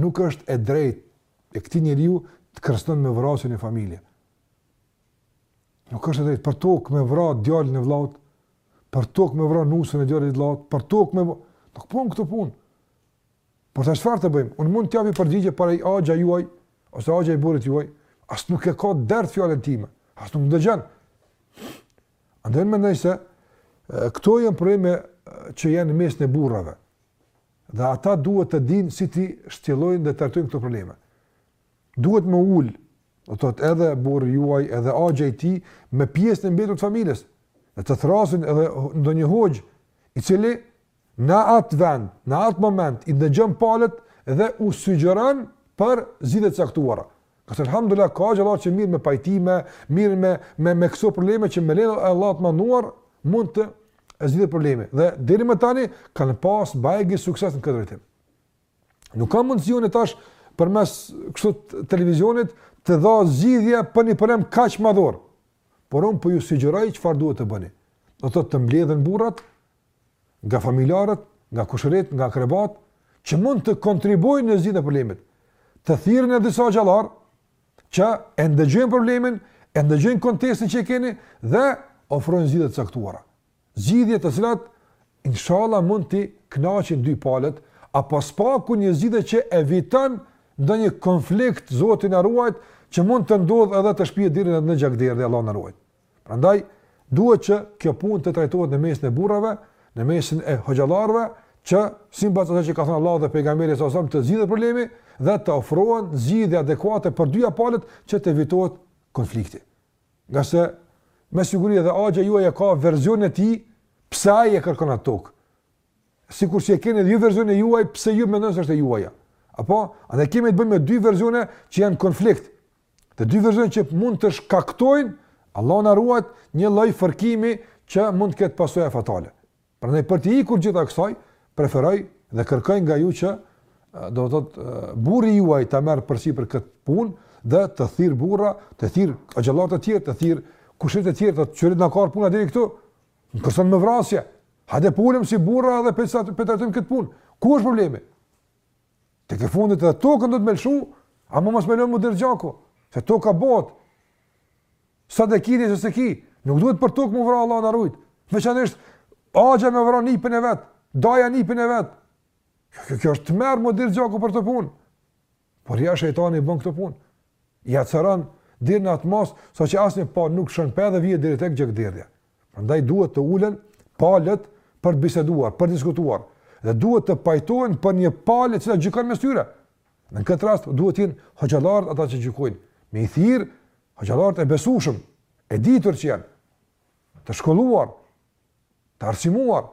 nuk është e drejtë e këtij njeriu të kërcënon me vrasjen e familje. Nuk është e drejtë për tokë me vra djalin e vëllaut, për tokë me vra nusen e djalit të vëllaut, për tokë me vra, nuk bon këto punë. Por tash çfarë të bëjmë? Unë mund të japi përgjigje por ai axha juaj ose axha i burrit juaj, as nuk e ka dert fjalën time, as nuk më dëgjon. Andaj unë mendoj se këto janë probleme që janë në mesin e burrave. Dhe ata duhet të dinë si t'i shtjellojnë dhe trajtojnë këto probleme. Duhet me u ul, do të thotë edhe burri juaj, edhe axha i tij me pjesën e mbetur të familjes. Dhe të thrrasin edhe ndonjë hoxhë i cili Në atë vend, në atë moment, i dëgjon palët dhe u sugjeron për zgjidhje të caktuara. Qoftë alhamdulillah ka hoxhallarë që mirren me pajtime, mirren me me me këso probleme që me lejen e Allahut të madhëruar mund të zgjidhin probleme. Dhe deri më tani kanë pas bajagi sukses në këtë drejtim. Nuk ka mundësi unë tash përmes këso televizionit të jap zgjidhje për një problem kaq madhor. Por unë po ju sugjeroj çfarë duhet të bëni. Do të thotë të mbledhen burrat nga familjarët, nga kushërinjtë, nga akrebatë, që mund të kontribuojnë në zgjidhjen e problemit. Të thirren edhe disa hoxhallarë që e ndëgjojnë problemin, e ndëgjojnë kontestin që keni dhe ofrojnë zgjidhje të caktuara. Zgjidhje të cilat inshallah mund t'i kënaqin dy palët apo së paku një zgjidhje që eviton ndonjë konflikt, Zoti na ruajt, që mund të ndodhë edhe të shpihet deri në gjakderdhje, Allah na ruajt. Prandaj duhet që kjo punë të trajtohet në mesin e burrave, në mesin e hoxhallarëve, që sipas asaj që ka thënë Allahu dhe pejgamberi a.s. të zgjidhet problemi dhe të ofrohen zgjidhje adekuate për dyja palët që të evitohet konflikti. Ngase me siguri edhe axha juaj e ka versionin e tij pse ai e kërkon atë tokë. Sikur si e keni edhe ju versionin e juaj pse ju mendoni se është e juaja. Apo ne kemi të bëjmë me dy versione që janë në konflikt, Dhe dy verzione që mund të shkaktojnë, Allah na ruajt, një lloj fërkimi që mund të ketë pasoja fatale. Pra ne për t'i ikur gjitha kësaj, preferoj dhe kërkoj nga ju që do të thotë burri juaj ta merr përsipër këtë punë dhe të thirrë burra, të thirrë axhallarët e tjerë, të thirrë kushërinjtë e tjerë, të çurit na ka ardh puna deri këtu. Na kërcënon me vrasje. Hajde po ulemi si burra dhe po e trajtojmë këtë punë. Ku është problemi? Tek e fundit dhe tokën duhet me lëshu, ama mos me lënë me u derdh gjaku, se tokë ka bota, sa dhe kini se se ki, nuk duhet për tokë me u vra Allah na rujtë, veçanërisht, axha me vra nipin e vet, daja nipin e vet, kjo, kjo, kjo është tmerr me u derdh gjaku për këto punë, por ja shejtani i bën këto punë, I acaron deri në atë masë sa që asnjë palë nuk lëshon pe dhe vihet deri tek gjakderdhja. Prandaj duhet të ulen palët për të biseduar, për të diskutuar dhe duhet të pajtohen për një palë që gjykon mes tyre. Në këtë rast duhet të jenë hoxhallarët ata që gjykojnë. Me i thirr hoxhallarët e besueshëm, të ditur që janë të shkolluar, të arsimuar,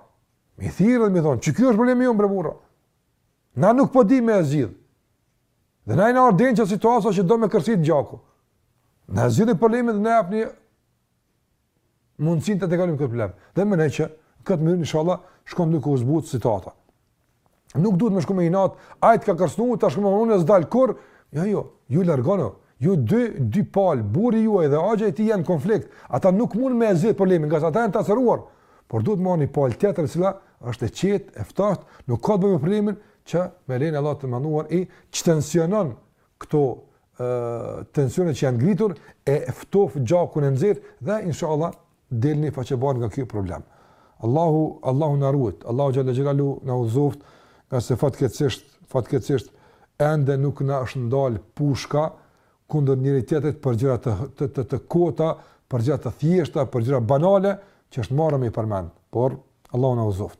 me i thirr dhe me thënë, "Qiky është problemi jonë bre burra? Na nuk po dimë me e zgjidh." Dhe na jena ardhë në qi situatë që do me kërsit gjaku. Na e zgjidhni problemin dhe na jepni mundësinë ta tejkalojmë këtë problem. Dhe mendoj që këtë mënyrë, inshallah, shkon duke u zbutë situata. Nuk duhet me shku me inat, ai të ka kërcnu, ta shku me unë e zdalë kur, jo, jo, ju largonu, ju dy, dy palë, burri juaj dhe axha i tij janë n'konflikt, ata nuk mund me e zgjidhë problemin, ngase ata janë të acaruar, por duhet me kanë një palë tjetër, e cila është e qetë, e ftohtë, nuk ka të bëjë me problemin, që me lejen e Allahut të Madhëruar i çtensionon këto tensione që janë ngritur e ftof gjakun e nxehtë dhe inshallah delni faqebardhë nga ky problem. Allahu Allahu na ruajt, Allahu xhele xhelaluhu na udhëzoft, ngase fatkeqësisht fatkeqësisht ende nuk na është ndal pushka kundër njëri tjetrit për gjëra të të të, të kota, për gjëra të thjeshta, për gjëra banale që është marre me i përmend, por Allahu na udhëzoft.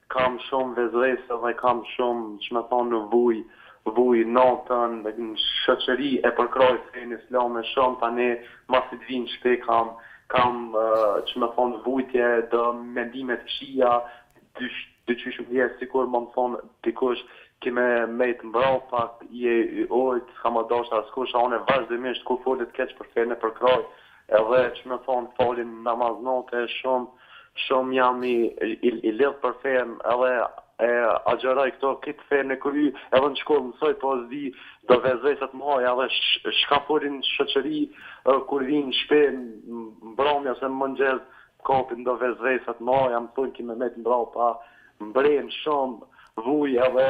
Kam shumë vesvese dhe kam shumë ç'me thanë vuj vuj natën në shoqëri e përkrahi fenë islame shumë tani masi të vij n'shpi kam kam ç'me thanë vujtje do mendime të kqija dish diqysh m'jet sikur me m'thanë dikush ki me met mbrapa je i urt s'ka me t'dashtë askush a une vazhdimisht kur folet keq për fenë e përkrahi Edhe ç'me thanë fali namaz nate shumë shumë jam i i lidhtë për fenë edhe e agjëroj këto kitë fenë e kry edhe n'shkollë mësoj po s'di do vesvese të mdhaja edhe çka folin n'shoqëri kur vij n'shpi n'mbramje ose n'mëngjez m'kapin do vesvese të mdhaja më thonë ki me met mbrapa mbren shumë vuj edhe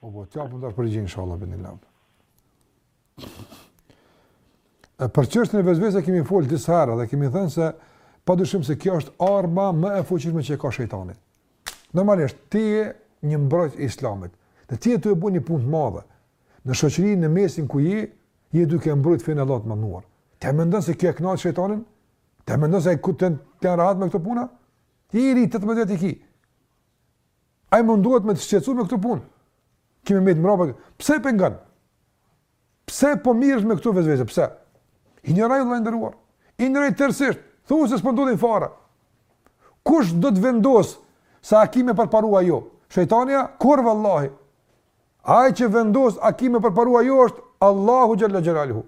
Po po, ta japim përgjigjen inshallah biidhnilah. E për çështjen e vesveseve kemi fol disa herë dhe kemi thënë se padyshim se kjo është arma më e fuqishme që e ka shejtani. Normalisht ti je një mbrojtës i Islamit. Dhe ti je tu e bo një punë të madhe. Në shoqërinë në mesin ku je, je duke mbrojtur fenë e Allahut të Madhëruar. Ti mendon se kjo e kënaq shejtanin? Ti mendon se ai do të të lë rahat me këtë punë? Ti i rritë të më dhe t'i ki. Ai mundohet me të shqetësu me këtë punë. Ki me met mbrapa, pse e ngon? Pse po mirresh me këto vesvese? Pse? Injoroj vëlla i nderuar. Injoroj tërsisht. Thuaj se s'po ndodhin fare. Kush do të vendosë se a ki me përparu a jo? Shejtani a? Kurrë vallahi. Ai që vendos a ki me përparu a jo është Allahu xhel-le xhelaluhu.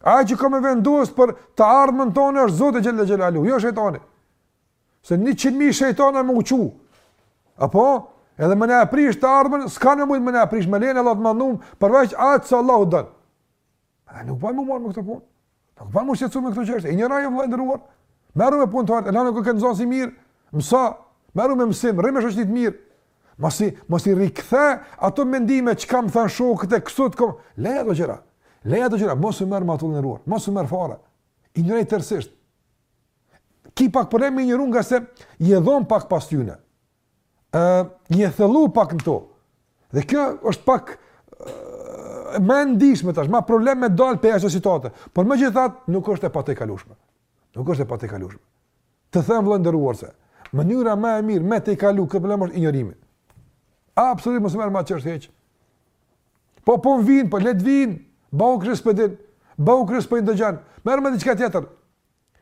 Ai që ka me vendosë për të ardhmen tonë është Zoti xhel-le xhelaluhu. Jo shejtani. Se njëqind mijë shejtana me u çu. Apo? Edhe me na e prish të ardhmen, s'kanë me mujtë me na e prish, me lejen e Allahut të madhëruar, përveç atë që Allahu don. A nuk bon me u marrë me këtë punë. Nuk bon me u shqetsu me këtë çështje. Injoroj vëlla i nderuar. Merru me punë të hajrit, e lanë këtë nxënës i mirë. Mëso, merru me mësim, rri me shoqëri të mirë. Mos i, mos i rikthe ato mendime që m'ka thënë shoku këtë, kështu, kom... Lej ato gjëra. Lej ato gjëra. Mos u merr me to i nderuar. Mos u merr fare. Injoroj tërsisht. Ki pak problem me injoru ngase je dhon pak pas tyne. Uh, je thellu pak në to. Dhe kjo është pak uh, më e ndishme tash, ma problem me dalë prej asaj situate. Por megjithatë, nuk është e patejkalushme. Nuk është e patejkalushme. Të them vëlla i nderuar se, mënyra më e mirë, me tejkalu këtë problem është injorimi. Absolut mos u merr me atë çështje hiç. Po po m'vinë, po le të vinë, bohu kinse s'po din, bohu kinse s'po i ndëgjon, merru me diçka tjetër.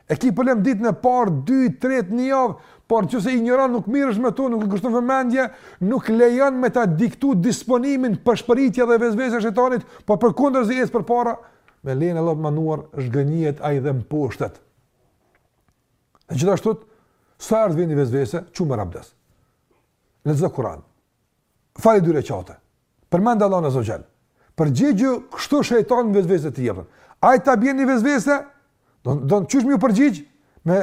E ki problem ditën e parë, dytë, tretë, një javë, por në qoftë se i injoron nuk mirresh me to, nuk i kushton vëmendje, nuk lejon me ta diktu disponimin pëshpëritja dhe vesvesja e shejtanit, po përkundrazi ec përpara, me lejen e Allahut të madhëruar, zhgënjehet ai dhe mposhtet. E gjithashtu, sa herë të vjen ni vesvese, çu merr abdes. Lexo Kuran, fali dy rekate. Përmend Allahun azze ue xhel. Përgjigju kështu shejtanit në vesveset e tij. Ai ta bjen ni vesvese, don ti qysh me iu përgjigj me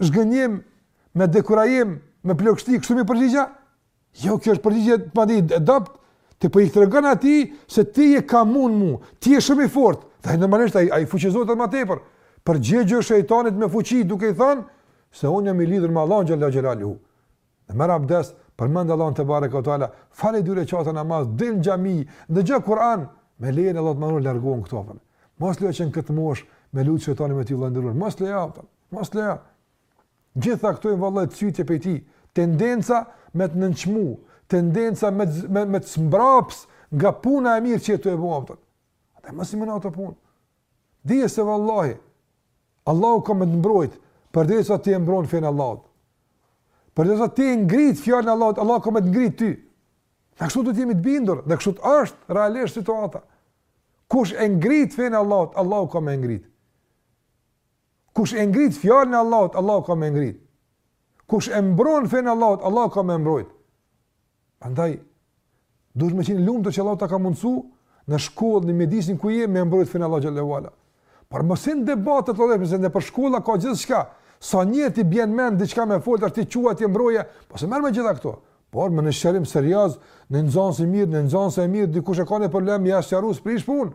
zhgënjim, me dekurajim, me plogështi kështu me iu përgjigj a? Jo, kjo është përgjigje tejmase e dobët. Ti po i tregon atij se ti je ka mun mu, ti je shumë i fortë. Dhe normalisht ai ai fuqizohet më tepër. Përgjigju shejtanit me fuqi duke i thënë se unë jam i lidhur me Allahun xhel-le xhelaluhu. Dhe merr abdes, përmend Allahun tebareke ue teala, fali dy rekate namaz, dil në xhami, dëgjo Kur'an, me lejen e Allahut të madhëruar largohen këto apo. Mos lejo që në këtë moshë me lujt shejtani me ti vëlla. Mos lejo apo. Mos lejo. Gjitha këto janë vallahi cytje prej tij, tendenca me të nënçmu, tendenca me me me të zmbraps nga puna e mirë që tu e bën apo. Atë mos i mendo ato punë. Dije se vallahi Allahu ka me të mbrojt, përderisa ti e mbron fenë e Allahut. Përderisa ti e ngrit fjalën e Allahut, Allahu ka me të ngrit ty. Ne kështu duhet të jemi të bindur, dhe kështu është realisht situata. Kush e ngrit fenë e Allahut, Allahu ka me ngrit. Kush e ngrit fjalën e Allahut, Allahu ka me ngrit. Kush e mbron fenë e Allahut, Allahu ka me mbrojt. Prandaj duhet me qenë i lumtur që Allahu ta ka mundsu në shkollë, në mjedisin ku je me mbrojt fenë e Allahut xhelle ve ala. Por mos hin debate edhe pse nëpër shkolla ka gjithçka. Sa një t'i bjen n'mend diçka me fol tash ti çohesh ti mbroje, mos u merr me gjitha këto. Por me një shqyrtim serioz, një nxënës i mirë, një nxënëse e mirë, dikush e ka një problem, ja sqaron, s' prish punë.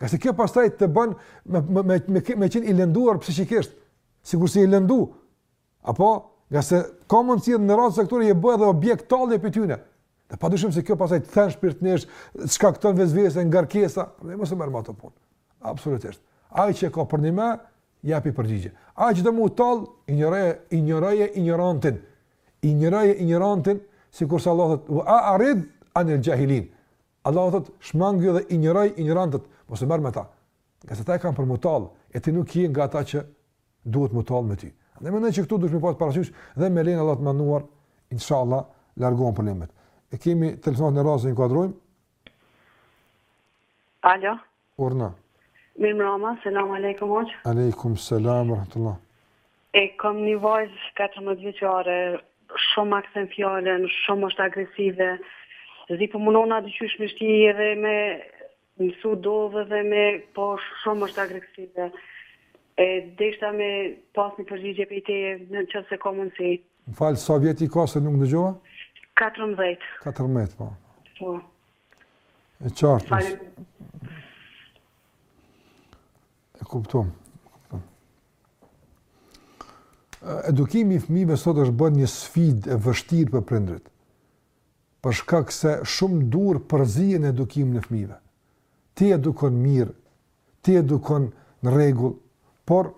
Ngase kjo pastaj të bën me me me me, me qenë i lënduar psikikisht, sikur si i lëndu. Apo, ngase ka mundësi në raste të këtilla ti bëhesh edhe objekt tallje prej tyne. Dhe pa dyshim se kjo pastaj të then shpirtnisht, të shkakton nervozë, ngarkesa, dhe mos u merr me atë punë. Absolutisht. Ai që ka përnjime, japi përgjigje. Ai që do m'u tall, injoroje, injoroje injorantin. Injoroje injorantin, sikurse Allahu thotë, ve a'rid anil xhahilin. Allahu thotë, shmangu dhe injoroji injorantët, mos u merr me ta, ngase ata e kanë për m'u tall, e ti nuk je nga ata që duhet m'u tall me ty. Andaj mendoj që këtu duhet me pas parasysh dhe me lejen e Allahut të Madhëruar, inshallah, largohen problemet. E kemi telefonatën e radhës, e inkuadrojmë. Alo. Urdhno. Mirëmbrëma, selam alejkum hoxhë. Alejkum selam rahmetullah. E kam një vajzë 14 vjeçare, shumë ma kthen fjalën, shumë është agresive. S'di po mundona diqysh me shti edhe me mësu dova dhe me po shumë është agresive. E deshta me pas një përgjigje prej teje në qoftë se ka mundësi. Më fal, sa vjet i ka se nuk ndëgjova? 14. 14, po. Po. E qartë është. E kuptom. Edukimi i fëmijëve sot është bërë një sfidë e vështirë për prindërit. Për shkak se shumë duar përzihen në edukimin e fëmijëve. Ti edukon mirë, ti edukon në rregull, por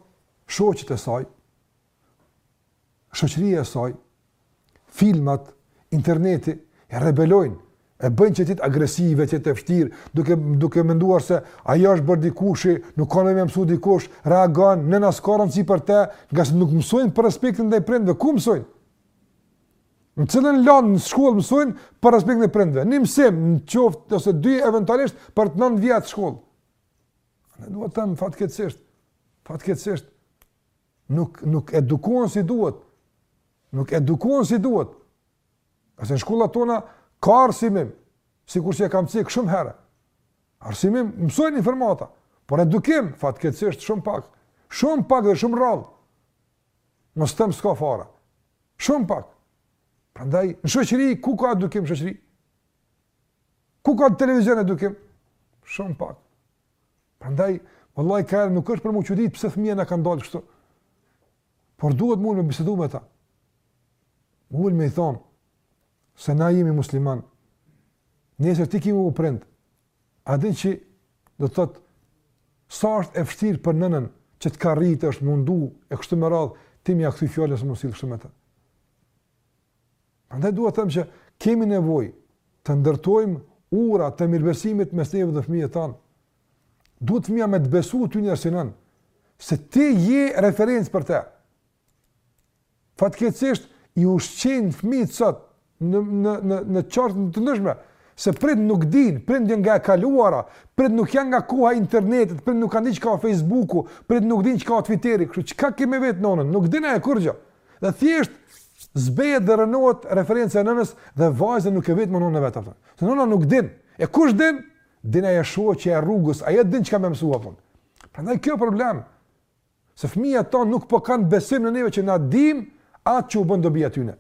shoqet e saj, shoqëria e saj, filmat, interneti, e rebelojnë, e bëjnë që të jetë agresive, të jetë e vështirë, duke, duke menduar se ajo është bërë dikushi, nuk ka me më mësu dikush, reagon, nëna s'ka rëndësi për te, ngase nuk mësojnë për respektin ndaj prindve, ku mësojnë? Në cilën lanë në shkollë mësojnë për respektin e prindve, një mësim në qoftë ose dy eventualisht për të nëntë vjet shkollë. Ne duhet të themi fatkeqësisht, fatkeqësisht, nuk nuk edukohen si duhet. Nuk edukohen si duhet. Ngase në shkollat tona ka arsimim, sikur që e kam cek shumë herë. Arsimim mësojnë informata, por edukim fatkeqësisht shumë pak. Shumë pak dhe shumë rrallë. Mos të them s'ka fare. Shumë pak. Prandaj në shoqëri ku ka edukim në shoqëri? Ku ka televizion edukim? Shumë pak. Prandaj, vallahi nuk është për m'u çudit pse fëmia na kanë dalë kështu. Por duhet m'u ul me bisedu me ta. M'u ul me i thonë, se na jemi musliman, nesër ti ki me u bo prind, a din që do të thotë, sa është e vështirë për nënën, që të ka rritë, është mundu, e kështu me radhë, ti me ia kthy fjalën, m'u sjellë kështu me ta. Prandaj dua të them që kemi nevojë të ndërtojmë ura të mirëbesimit mes neve dhe fëmijëve tanë. Duhet fëmija me të besu ty, me arsyen, se ti je referencë për te. Fatkeqësisht, i ushqenë fëmijët sot në, në, në, në qarqe të ndryshme, se prindt nuk din, prindt janë nga e kaluara, prindt nuk janë nga koha e internetit, prindt nuk kanë dit çka Facebooku, prindt nuk din çka Twitteri, kështu çka ke me vet nonën, nuk din ajo kurgja, Dhe thjesht zbehet dhe rrënohet referenca e nënës dhe vajza nuk e vet më nënën e vet. Se nëna nuk din. E kush din? Din ajo shoqja e rrugës, ajo din çka me mësua. Për. Prandaj kjo problem, se fëmijët tanë nuk po kanë besim në neve që na dim atë që u bën dobi atyne.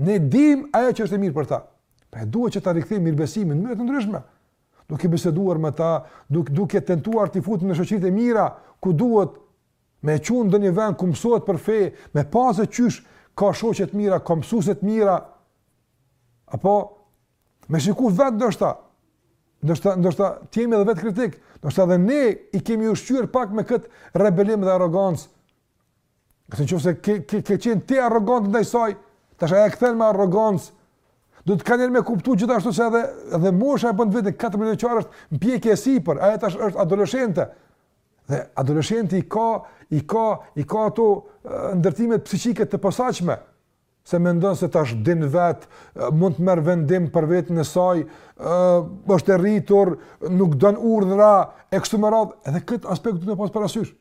Ne dim ajo që është e mirë për ta. Pra duhet që ta rikthejmë mirëbesimin, në mënyra të ndryshme. Duke biseduar me ta, duke, duke tentuar t'i futim në shoqëri të mira, ku duhet, Me e çu në ndonjë vend ku mësohet për fe, me pa se qysh ka shoqe të mira, ka mësuese të mira. Apo me shiku vetë ndoshta. Ndoshta ndoshta të jemi edhe vetë kritik, ndoshta edhe ne i kemi ushqyer pak me kët rebelim dhe arrogancë. Që se nëse ke ke ke qenë ti arrogant ndaj saj, tash e kthen me arrogancë. Duhet me kuptuar gjithashtu se edhe edhe mosha e bën të vetën, 14 vjeçar është në pjekje e sipër, ajo tash është adoleshente. Dhe adoleshenti i ka, i ka, i ka ato ndërtimet psiqike të posaçme, se mendon se tash din vet, mund të merr vendim për veten e saj, ë është e rritur, nuk don urdhra e kështu me radhë, edhe këtë aspekt duhet me pas parasysh.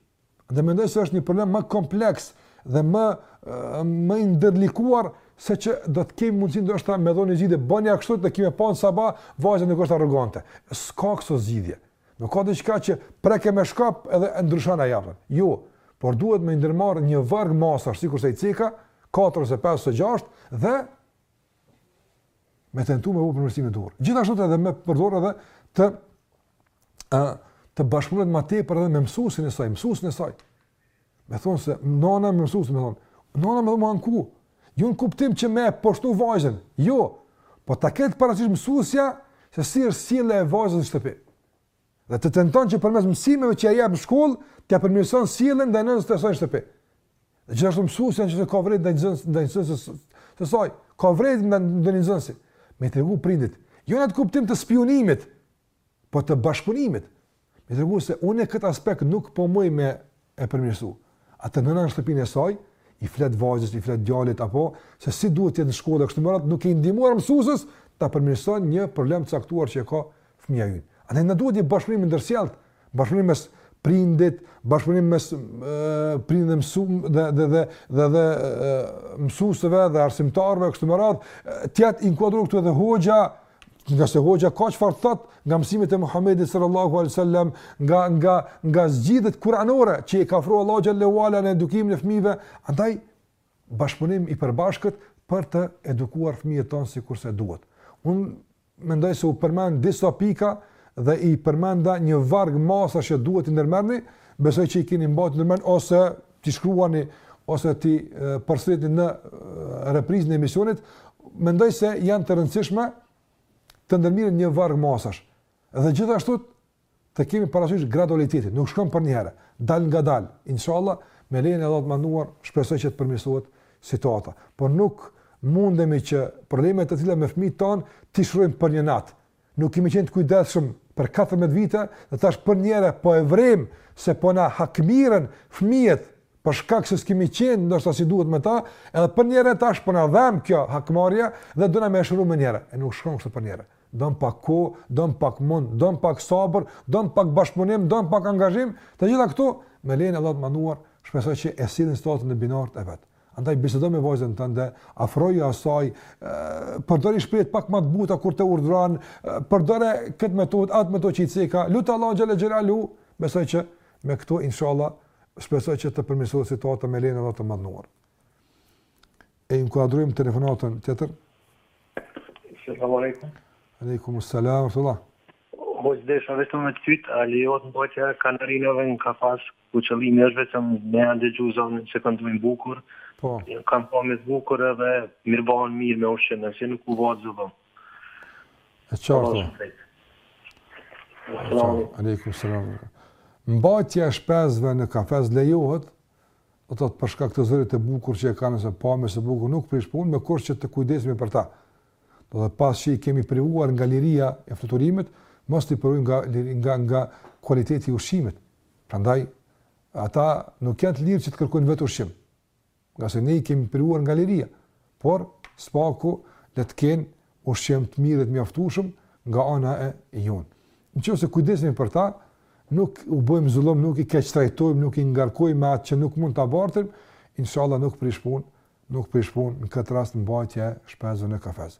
Dhe mendoj se është një problem më kompleks dhe më më i ndërlikuar se sa do të kemi mundësi ndoshta me dhon një zgjidhje, bëje kështu dhe ke me pa në sabah, vajza nuk është arrogante. S'ka këso zgjidhje. Nuk ka diçka që preke me shkap edhe e ndryshon ajo për javën. Jo, por duhet me ndërmarr një varg masa, sikur se i ceka 4 ose 5 ose 6 dhe me tentu me bo përmirësime. Do. Gjithashtu edhe me përdor edhe të ë të bashkëpunohet më tepër edhe me mësuesen e saj, mësuesen e saj. Me thonë se nana me mësusen, me thonë, nana me dhe m'u anku, jo në kuptim që me e poshtnu vajzën, jo, po ta ketë parasysh mësusja, se si është sjellja e vajzës në shtëpi. Dhe të tenton që përmes mësimeve që ia jep në shkollë, t'ia përmirëson sjellën ndaj nënës të saj në shtëpi. Dhe gjithashtu mësusja në qoftë ka vërejtje ndaj nxënëses, ndaj nxënëses të saj, ka vërejtje ndaj nxënësit. Me i tregu prindit, jo në atë kuptim të spionimit, po të bashkëpunimit, me tregu se unë këtë aspekt nuk po moj me e përmirësu. Atë nëna në shtëpinë e saj, i flet vajzës, i flet djalit, apo se si duhet të jetë në shkollë, kështu me radhë, duke e ndihmuar mësuesen, ta përmirëson një problem të caktuar që e ka fëmija ju. Andaj na duhet një bashkëpunim ndërsjellë, bashkëpunim mes prindit, bashkëpunim mes prindit dhe mësu, dhe, dhe, dhe, dhe, dhe mësusëve dhe arsimtarëve, kështu me radhë, të jetë i inkuadrum këtu edhe hoxha, Ngase hoxha ka çfarë thotë nga mësimet e Muhamedit sallallahu alaihi wasallam, nga nga nga zgjidhjet kuranore që i ka ofruar Allahu xhallahu ala në edukimin e fëmijëve, andaj bashkëpunim i përbashkët për të edukuar fëmijët tonë sikurse duhet. Unë mendoj se u përmend disa pika dhe i përmenda një varg masa që duhet të ndërmerrni, besoj që i keni mbajtur ndërmend ose t'i shkruani ose t'i përsëritni në reprizën e emisionit, mendoj se janë të rëndësishme të ndërmirren një varg masash. Dhe gjithashtu të kemi parasysh gradualitetin, nuk shkon për një herë, dalëngadalë. Inshallah, me lejen e Allahut të madhëruar, shpresoj që të përmirësohet situata. Por nuk mundemi që problemet e tilla me fëmijët tanë t'i shërojmë për një natë. Nuk kemi qenë të kujdesshëm për katërmbëdhjetë vite dhe tash përnjëherë po e vrejmë se po na hakmirren fëmijët për shkak se s'kemi qenë ndoshta si duhet me ta, edhe përnjëherë tash po na dhemb kjo hakmarrje dhe dona me e shëru menjëherë. E nuk shkon kështu përnjëherë. Don pak kohë, don pak mund, don pak sabër, don pak bashkëpunim, don pak angazhim, të gjitha këto me lejen e Allahut të madhëruar, shpresoj që e sillin situatën në binarët e vet. Andaj bisedo me vajzën tënde, afroju asaj, përdori shprehje pak më të buta kur e urdhëron, përdore këtë metodë, atë metodë që i ceka, lut Allahu xhelle xhelaluhu, besoj që me këto inshallah shpresoj që të përmirësohet situata me lejen e Allahut të madhëruar. E inkuadrojmë telefonatën tjetër. Selam aleikum. Aleikum selam ue rahmetullah. Hoxhë desha vetëm me të pyt, a lejohet mbajtja e kanarinave në kafaz ku qëllimi është vetëm me jau ndëgju zonin se këndojnë bukur, po. Kanë pamje të bukur edhe mirëmbahen mirë me ushqim, nëse nuk u bëhet zullum. E qartë. Aleikum selam. Mbajtja e shpezëve në kafez lejohet, domethënë për shkak të zërit të bukur që e kanë, ose pamjes së bukur nuk prish punë, me kusht që të kujdesemi për ta. Domethënë pasi që i kemi privuar nga liria e fluturimit, mos t'i privojmë nga, nga, nga kualiteti i ushqimit. Prandaj, ata nuk janë të lirë që të kërkojnë vetë ushqim, ngase ne i kemi privuar nga liria, por së paku le të kenë ushqim të mirë dhe të mjaftueshëm nga ana e jonë. Në qoftë se kujdesemi për ta, nuk u bëjmë zullum, nuk i keqtrajtojmë, nuk i ngarkojmë me atë që nuk mund ta bartim, inshallah nuk prish punë, nuk prish punë në këtë rast mbajtja e shpezëve në kafez.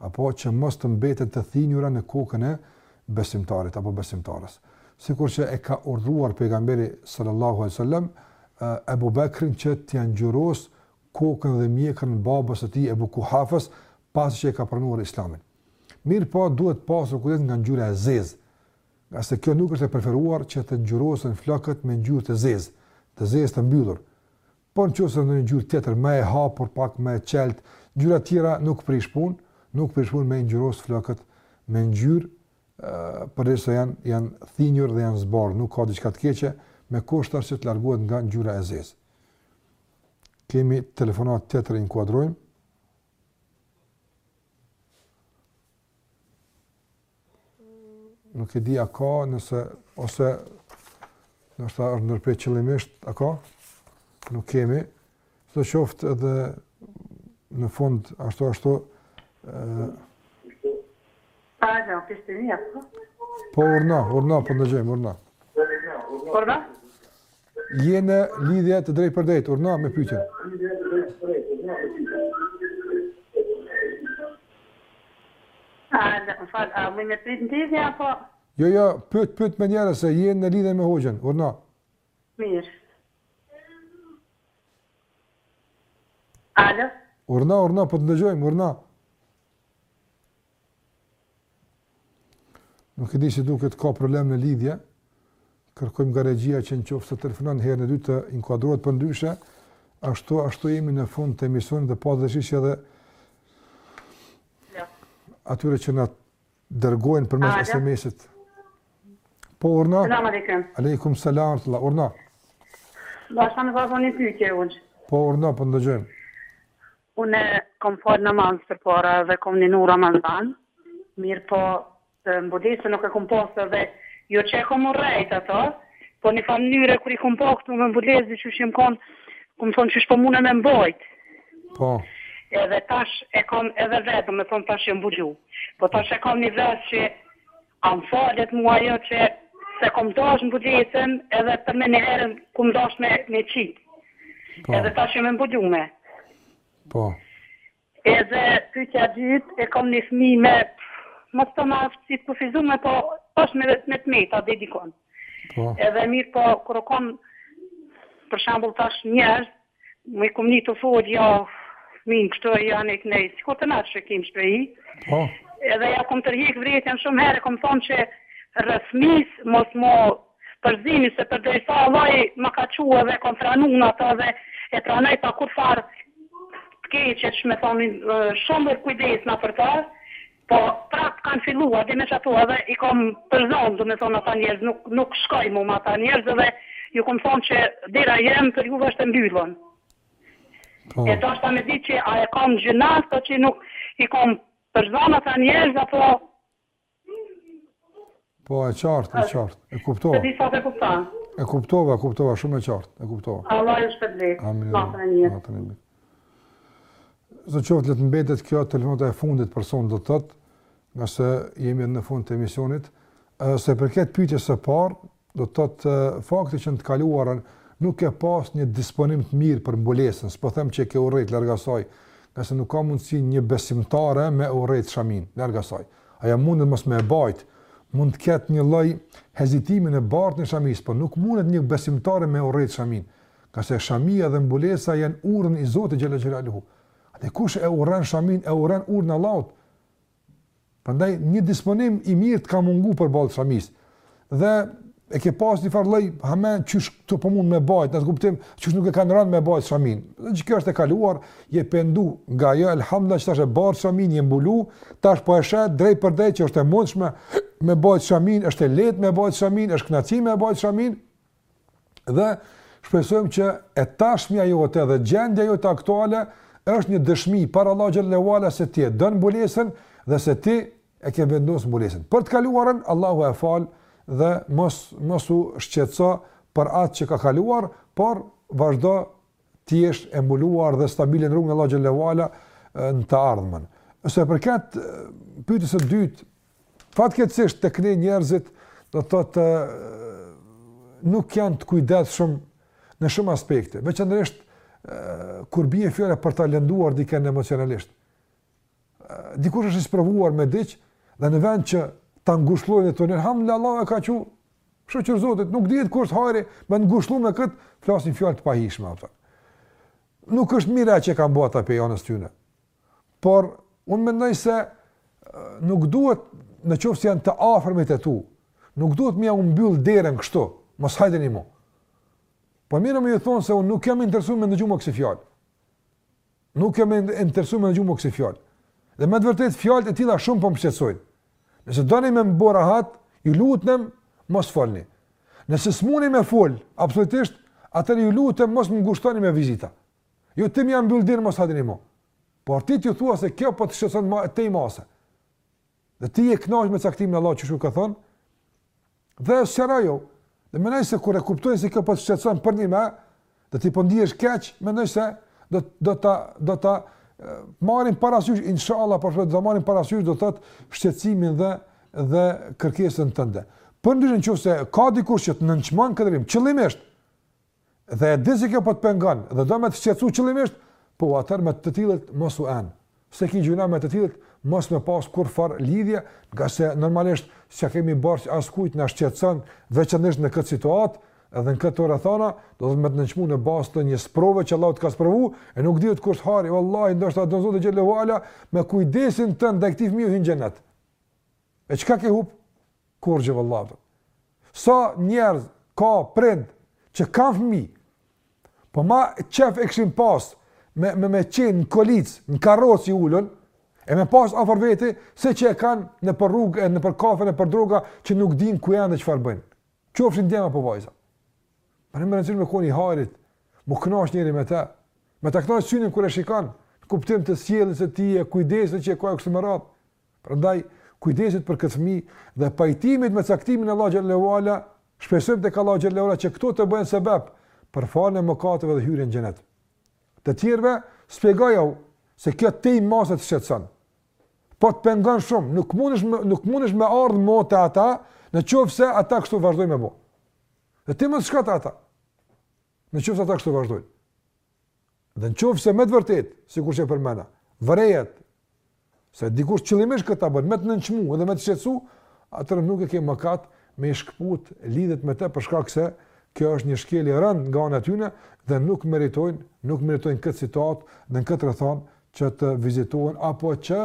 apo që mos të mbeten të thinjura në kokën e besimtarit apo besimtares. Sikur që e ka urdhëruar Pejgamberi sallallahu alejhi dhe sellem Ebu Bekrin që t'ia ngjyrosë kokën dhe mjekrrën babës së tij Ebu Kuhafes pasi që e ka pranuar Islamin. Mirëpo duhet pasur kujdes nga ngjyra e zezë, ngase kjo nuk është e preferuar që të ngjyrosen flokët me ngjyrë të zezë, të zezë të mbyllur, Po në qoftë se ndonjë ngjyrë tjetër më e hapur pak më e çelët, ngjyra tjera nuk prish punë, nuk prish punë me i ngjyros flokët me ngjyrë, përderisa janë janë thinjur dhe janë zbardh, nuk ka diçka të keqe, me kusht thashë që të largohet nga ngjyra e zezë. Kemi telefonat tjetër inkuadrojmë. Nuk e di a ka nëse ose ndoshta është ndërpre qëllimisht, a ka? Nuk kemi. Sidoqoftë edhe në fund, ashtu, ashtu, e... Pa e gjo, pishtë një, po? Po, urdhno, urdhno, po ndëgjojmë, urdhno. Urdhno? Je në lidhje të drejtpërdrejtë, urdhno me pyetjen. Alo, më falë, a mund me pyt në tizja, apo? Jo, jo, pyt, pyt menjëherë, se je në lidhje me hoxhën, urdhno. Mirë. Alo? Urdhno, urdhno, po të ndëgjojmë, urdhno. Nuk e di, si duket, ka problem në lidhje. Kërkojmë nga regjia që në qoftë se telefonon herën e dytë të inkuadrohet përndryshe, ashtu, ashtu jemi në fund të emisionit dhe pa dëshirë që edhe atyre që na dërgojnë përmes SMS-it. Po, urna? Salam aleikum. Aleikum, salam, tëla, urdhno. Ba, shka me ka po një pytje, unë. Po, urdhno, po ndëgjojmë. Une kom fal namaz përpara edhe kom ninu Ramazan, mirëpo mbulesë nuk e kom pas edhe jo që e kom urrejt ato, po në fa mënyre kur i kom pa këto me mbulesë diqysh jom kon, kom thonë qysh po mune me mbajt. Po. Edhe tash e kam edhe vet, do me thonë tash jam mbulu. Po tash e kam një ves që A më falet mua ajo qe s'e kom dashtë mbulesën edhe për me njëherën kom dashtë me me qit Po. edhe tash jom e mbulume. Po. Edhe pyetja e dytë, e kam një fëmijë me mos thon me aftësi të kufizume po është me me të meta deri diku. Po. Edhe mirëpo kur u kon për shembull tash njerëz M'i kam ni tu fol, jo, fmijën kështu e anej e knej, sikur te na që kemi shprehi, po. edhe ja kom tërhjek vrejtjen shumë herë, ju kom thonë që rreth fmisë mos m'u përzini, se përderisa Allahu ma ka qu edhe kom pranu unë atë dhe e pranoj pa kurrfarë të keqe që me thonë shumë edhe kujdesna për ta, Po prap kan fillua edhe me qatu edhe i kom përzon domethon ata njerz nuk nuk shkojmë ma me ata njerz dhe ju kom thon qe dera jem per juve është e mbyllun po. e dashta me dit qe a e kom gjynah a po qe nuk i kom përzon ata njerz apo Po, e qartë, e qartë, e kuptova. Se di sa të kuptove. E kuptova, e kuptova, shumë e qartë, e kuptova. Allah ju shpërbleftë, natën e mirë. Natën e mirë. Zot dhashtë le të mbetet kjo telefonata e fundit për sonte do të thotë, ngase jemi në fund të emisionit. Sa i përket pyetjes së parë, do të thotë fakti që në të kaluarën nuk ke pas një disponim të mirë për mbulesën, s'po them që e ke urrejt larg asaj, ngase nuk ka mundësi një besimtare me urrejt shamin, larg asaj. Ajo mundet mos me e bajt, mund të ketë një lloj hezitimi në bartjen e shamisë, por nuk mundet një besimtare me urrejt shaminë, ngase shamia dhe mbulesa janë urdhën i Zotit xhalla xhelaluhu. Ai kush e urren shaminë, e urren urdhnin e Allahut. Prandaj një disponim i mirë të ka mungu përballë shamisë, dhe e ke pas një farë lloj hamendje, qysh këto po mund me bajt, në atë kuptim, qysh nuk e kanë rënë me bajt shamin. Edhe kjo është e kaluar, je pendu nga ajo, elhamdulilah që tash e bart shamin, je mbulu, tash po e sheh, drejtpërdrejt që është e mundshme me bajt shamin, është e lehtë me bajt shamin, është knaqsi me bajt shamin, Dhe shpresojmë që e tashmja jote dhe gjendja jote aktuale është një dëshmi para Allahut xhelle ue ala se ti e don mbulesën dhe se ti e ke vendosur mbulesën. Për të kaluarën Allahu e fal dhe mos mos u shqetëso për atë që ka kaluar, por vazhdo të jesh e mbuluar dhe stabile në rrugën e Allahut xhelle ue ala në të ardhmen. Sa i përket pyetjes së dytë Fatkeqësisht tek ne njerëzit do të thotë nuk janë të kujdesshëm në shumë aspekte, veçanërisht kur bie fjala për ta lënduar dikën emocionalisht. Dikush është i sprovuar me diç dhe në vend që ta ngushllojë t'i thonë elhamdulilah Allahu e ka thënë shyqyr Zotit, nuk dihet ku është hajri me ngushllu me kët, flasin fjalë të pahijshme ata. Nuk është mirë që kanë bo ata pej anës tyne. por unë mendoj se nuk duhet në qoftë se janë të afërmit e tu, nuk duhet me jau mbyll derën kështu, mos hajdeni më. Po mirë me ju thonë se unë nuk jam interesuar me ndëgjumë kësi fjalë. Nuk jam interesuar me ndëgjumë kësi fjalë. Dhe me të vërtet fjalët e tilla shumë po më shqetësojnë. Nëse doni me më bë rahat, ju lutem mos folni. Nëse s'muni me fol, absolutisht, atëherë ju lutem mos më ngushtoni me vizita. Jo ti me mbyll derën mos hajdeni më. Por ti t'ju thua se kjo po të shqetëson tej mase. Dhe ti je kënaqur me caktimin e Allahut xhel-le ve ala. Dhe shëra jo. Dhe me siguri kur e kuptojnë se kjo po të shqetëson përnjëmend, dhe ti po ndihesh keq, më nëse do do ta do ta marrin parasysh inshallah por do ta marrin parasysh do thot shqetësimin dhe dhe kërkesën tënde. Përndryshe në qoftë se ka dikush që të nënçmon këtë fëmi, qëllimisht, dhe e di se kjo po të pengon dhe do me të shqetësu qëllimisht, po atër me të tillët mos u enë. S'e ki gjynah me të tillët mos me pas kurrfarë lidhje, ngase normalisht që kemi bërë që askujt të shqetëson veçanërisht në këtë situatë, edhe në këto rrethana, do me të nënçmu në bazë të një sprove që Allahu të ka sprovu, e nuk dihet ku është hajri, vallahi, ndoshta do Zoti xhel-le ve ala, me kujdesin tënd ndaj këtij fëmiju hyn xhenet. E çka ke hup? Kurgjë vallahi. Sa njerëz ka prind që kanë fëmijë. Po ma qef e kishin pas me me me qenë në kolicë, në karrocë i ulun e me pas afër vete se që e kanë nëpër rrugë e nëpër kafe nëpër droga që nuk din ku janë dhe çfarë bëjnë. Qofshin djem apo vajza. Pra me rëndësi me kon i hajrit, m'u kënaq njëri me ta, me ta kënaq synin kur e shikan, në kuptim të sjelljes së tij e kujdesit që e ka e kështu me radhë. Prandaj, kujdesit për këtë fëmijë dhe pajtimit me caktimin e Allahut xhel-le ve ala, shpresojmë tek Allahu xhel-le ve ala që këto të bëhen sebep për faljen e mëkateve dhe hyrjen në xhenet. Të tjerëve shpjegojau se kjo tej mase të shqetëson. Po të pengon shumë, nuk mundesh nuk mundesh me ardh më te ti, në qoftë se ata kështu vazhdojnë me bë. Dhe ti mos shko te ata. Në qoftë se ata kështu vazhdojnë. Dhe në qoftë se me të vërtet, sikur që e përmena, vërehet, se dikush qëllimisht këtë ta bën, me të nënçmu edhe me të shqetsu, atëherë nuk e ke mëkat me i shkëput lidhjet me të për shkak se kjo është një shkelje e rënd nga ana e tyne dhe nuk meritojnë, nuk meritojnë këtë situatë dhe në këtë rrethanë që të vizitohen, apo që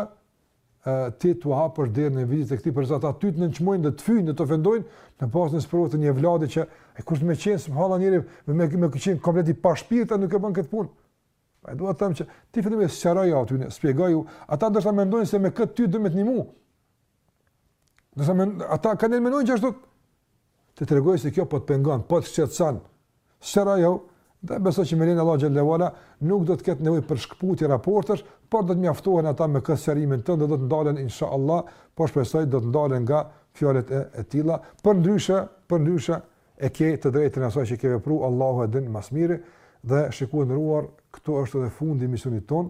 ti t'u hapësh derën në vizitë e këta prapë aty të nënçmojnë dhe të fyjnë dhe të ofendojnë në bazë të sprovës të një evladi që e kush me qenë subhanallahu njëri me me me qenë komplet i pashpirt atë nuk e bën këtë punë pra do të them që ti fillimisht sqarojau atyne shpjegojau ata do të mendojnë se me këtë ty do me të ndihmu do të them ata kanë mendojnë ashtu Të tregosh se kjo po të pengon, po të shqetëson. Sqaroju, dhe besoj që me lejen e Allahut xhele ve ala nuk do të ketë nevojë për shkëputje raportesh, por do të mjaftohen ata me këtë sqarimin tënd dhe do të ndalen inshallah, po shpresoj do të ndalen nga fjalët e e tilla. Përndryshe, përndryshe e ke të drejtën e asaj që ke vepruar, Allahu e din më së miri dhe shikues të nderuar, këtu është edhe fundi i emisionit tonë.